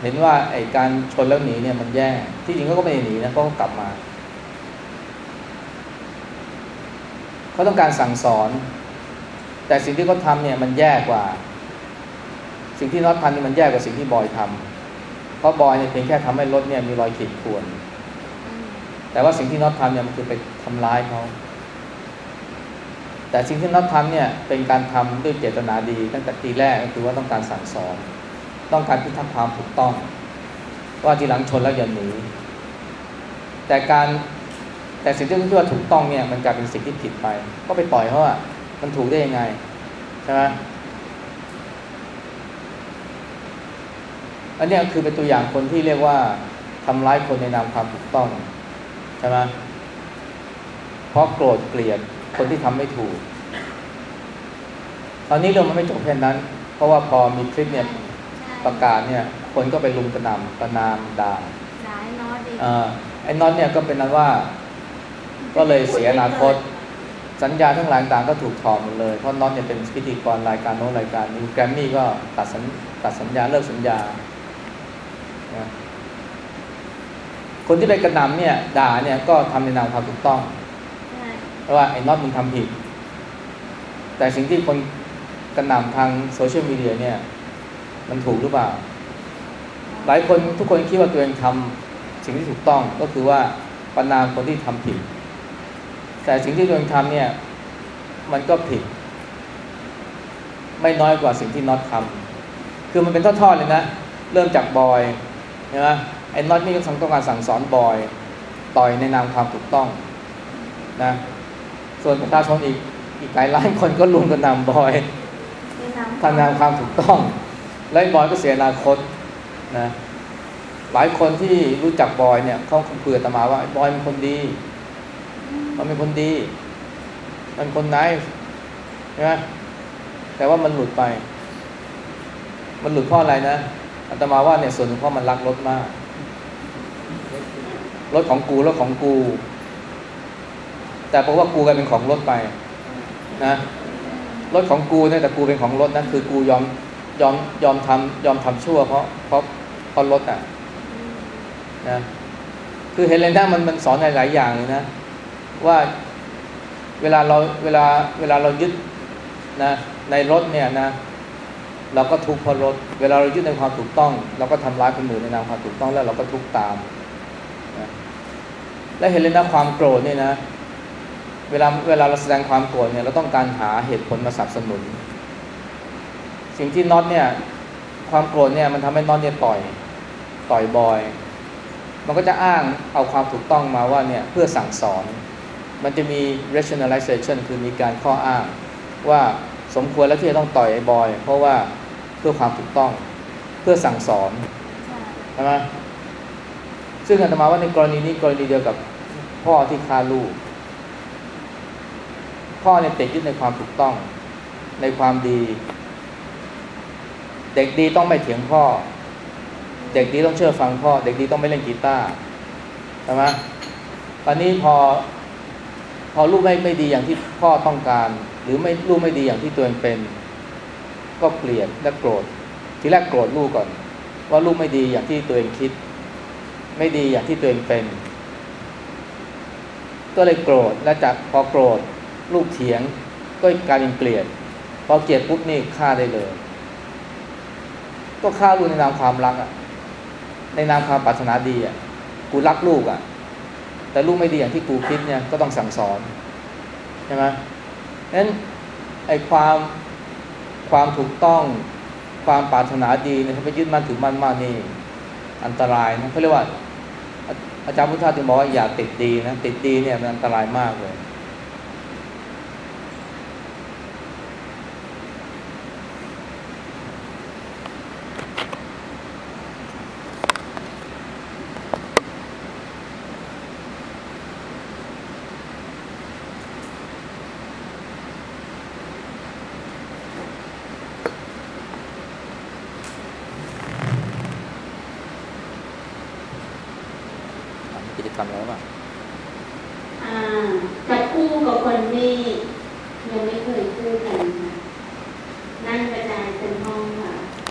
เห็นว่าไอ้การชนแล้วหนีเนี่ยมันแย่ที่จริงเขาก็ไม่ได้หนีนะเขาก็กลับมาเขาต้องการสั่งสอน แต่สิ่งที่เขาทำเนี่ยมันแย่กว่า สิ่งที่น็อตทำนี่มันแย่กว่าสิ่งที่บอยทำเพราะบอยเนี่ยเพียงแค่ทำให้รถเนี่ยมีรอยขีดข่วนแต่ว่าสิ่งที่น็อตทำเนี่ยมันคือไปทำร้ายเขาแต่สิ่งที่น็อตทำเนี่ยเป็นการทำด้วยเจตนาดีตั้งแต่ทีแรกก็คือว่าต้องการสั่งสอน ต้องการพิทักษ์ความถูกต้อง ว่าทีหลังชนแล้วอย่าหนีแต่การแต่สิ่งที่คิดว่าถูกต้องเนี่ยมันกลายเป็นสิ่งที่ผิดไป ก็ไปปล่อยเขาอะมันถูกได้ยังไงใช่ไหมอันนี้คือเป็นตัวอย่างคนที่เรียกว่าทำร้ายคนในนามความถูกต้องใช่ไหมเพราะโกรธเกลียดคนที่ทำไม่ถูก ตอนนี้เรื่องมันไม่จบแค่นั้น เพราะว่าพอมีคลิปเนี่ย ประกาศเนี่ย คนก็ไปลุมกระนำประนามด่าหลายน้อยดีอ่าไอ้น็อตเนี่ยก็เป็นนั้นว่า ก็เลยเสียอนาคต สัญญาทั้งหลายต่างก็ถูกถอดหมดเลย เพราะน็อตเนี่ยเป็นพิธีกรรายการโน้นรายการนี้แกรมมี่ก็ตัดสัญตัดสัญญาเลิกสัญญานะคนที่ไปกระนำเนี่ย ด่าเนี่ยก็ทำในนามความถูกต้องใช่เพราะว่าไอ้น็อตมึงทำผิด แต่สิ่งที่คนกระหน่ำทางโซเชียลมีเดียเนี่ย มันถูกหรือเปล่า หลายคนทุกคนคิดว่าตัวเองทำสิ่งที่ถูกต้องก็คือว่าประนามคนที่ทำผิด แต่สิ่งที่ตัวเองทำเนี่ย มันก็ผิด ไม่น้อยกว่าสิ่งที่น็อตทำคือมันเป็นทอดๆเลยนะ เริ่มจากบอยใช่ไหมไอ้น็อตนี่ก็ต้องการสั่งสอนบอยต่อยในนามความถูกต้องนะส่วนประชาชนอีกอีกหลายล้านคนก็ลุมกันนำบอยในนามทำนามความถูกต้อง และไอ้บอยก็เสียอนาคตนะหลายคนที่รู้จักบอยเนี่ยเขาคุยกับอตมาว่าบอยเป็นคนดี มันเป็นคนดี มันคนไนท์ใช่ไหมแต่ว่ามันหลุดไป มันหลุดเพราะอะไรนะอาตมาว่าเนี่ยส่วนหนึ่งเพราะมันรักรถมากรถของกูรถของกู แต่เพราะว่ากูกลายเป็นของรถไป นะรถของกูเนี่ยแต่กูเป็นของรถนะคือกูยอม ยอมยอมทำยอมทำชั่วเพราะเพราะเพราะรถอะนะคือเฮเลนด้ามันมันสอนหลายอย่างเลยนะ ว่าเวลาเราเวลาเวลาเรายึดนะในรถเนี่ยนะ เราก็ทุกข์เพราะรถ เวลาเรายึดในความถูกต้อง เราก็ทำร้ายคนอื่นในนามความถูกต้องแล้วเราก็ทุกข์ตามนะและเห็นเลยนะความโกรธเนี่ยนะ เวลาเวลาเราแสดงความโกรธเนี่ยเราต้องการหาเหตุผลมาสนับสนุน สิ่งที่น็อตเนี่ย ความโกรธเนี่ยมันทำให้น็อตเนี่ยต่อยต่อยบอย มันก็จะอ้างเอาความถูกต้องมาว่าเนี่ยเพื่อสั่งสอน มันจะมี rationalization คือมีการข้ออ้าง ว่าสมควรแล้วที่จะต้องต่อยไอ้บอย เพราะว่าเพื่อความถูกต้อง เพื่อสั่งสอนใช่ใช่ไหมซึ่งอาตมาว่าในกรณีนี้กรณีเดียวกับพ่อที่ฆ่าลูก พ่อเนี่ยติดยึดในความถูกต้อง ในความดี เด็กดีต้องไม่เถียงพ่อ เด็กดีต้องเชื่อฟังพ่อ เด็กดีต้องไม่เล่นกีตาร์ใช่ไหมตอนนี้พอพอลูกไม่ไม่ดีอย่างที่พ่อต้องการ หรือไม่ลูกไม่ดีอย่างที่ตัวเองเป็น ก็เกลียดและโกรธ ทีแรกโกรธลูกก่อน ว่าลูกไม่ดีอย่างที่ตัวเองคิด ไม่ดีอย่างที่ตัวเองเป็น ก็เลยโกรธและจากพอโกรธ ลูกเถียงก็กลายเป็นเกลียดพอเกลียดปุ๊บนี่ฆ่าได้เลย ก็ฆ่าลูกในนามความรักอะ ในนามความปรารถนาดีอะ กูรักลูกอะ แต่ลูกไม่ดีอย่างที่กูคิดเนี่ยก็ต้องสั่งสอนใช่ไหมนั้นไอ้ความความถูกต้องความปรารถนาดีเนี่ยถ้าไปยึดมั่นถือมั่นมากนี่อันตรายนะเขาเรียกว่าอาจารย์พุทธาจึงบอกว่าอย่าติดดีนะ ติดดีเนี่ยมันอันตรายมากเลย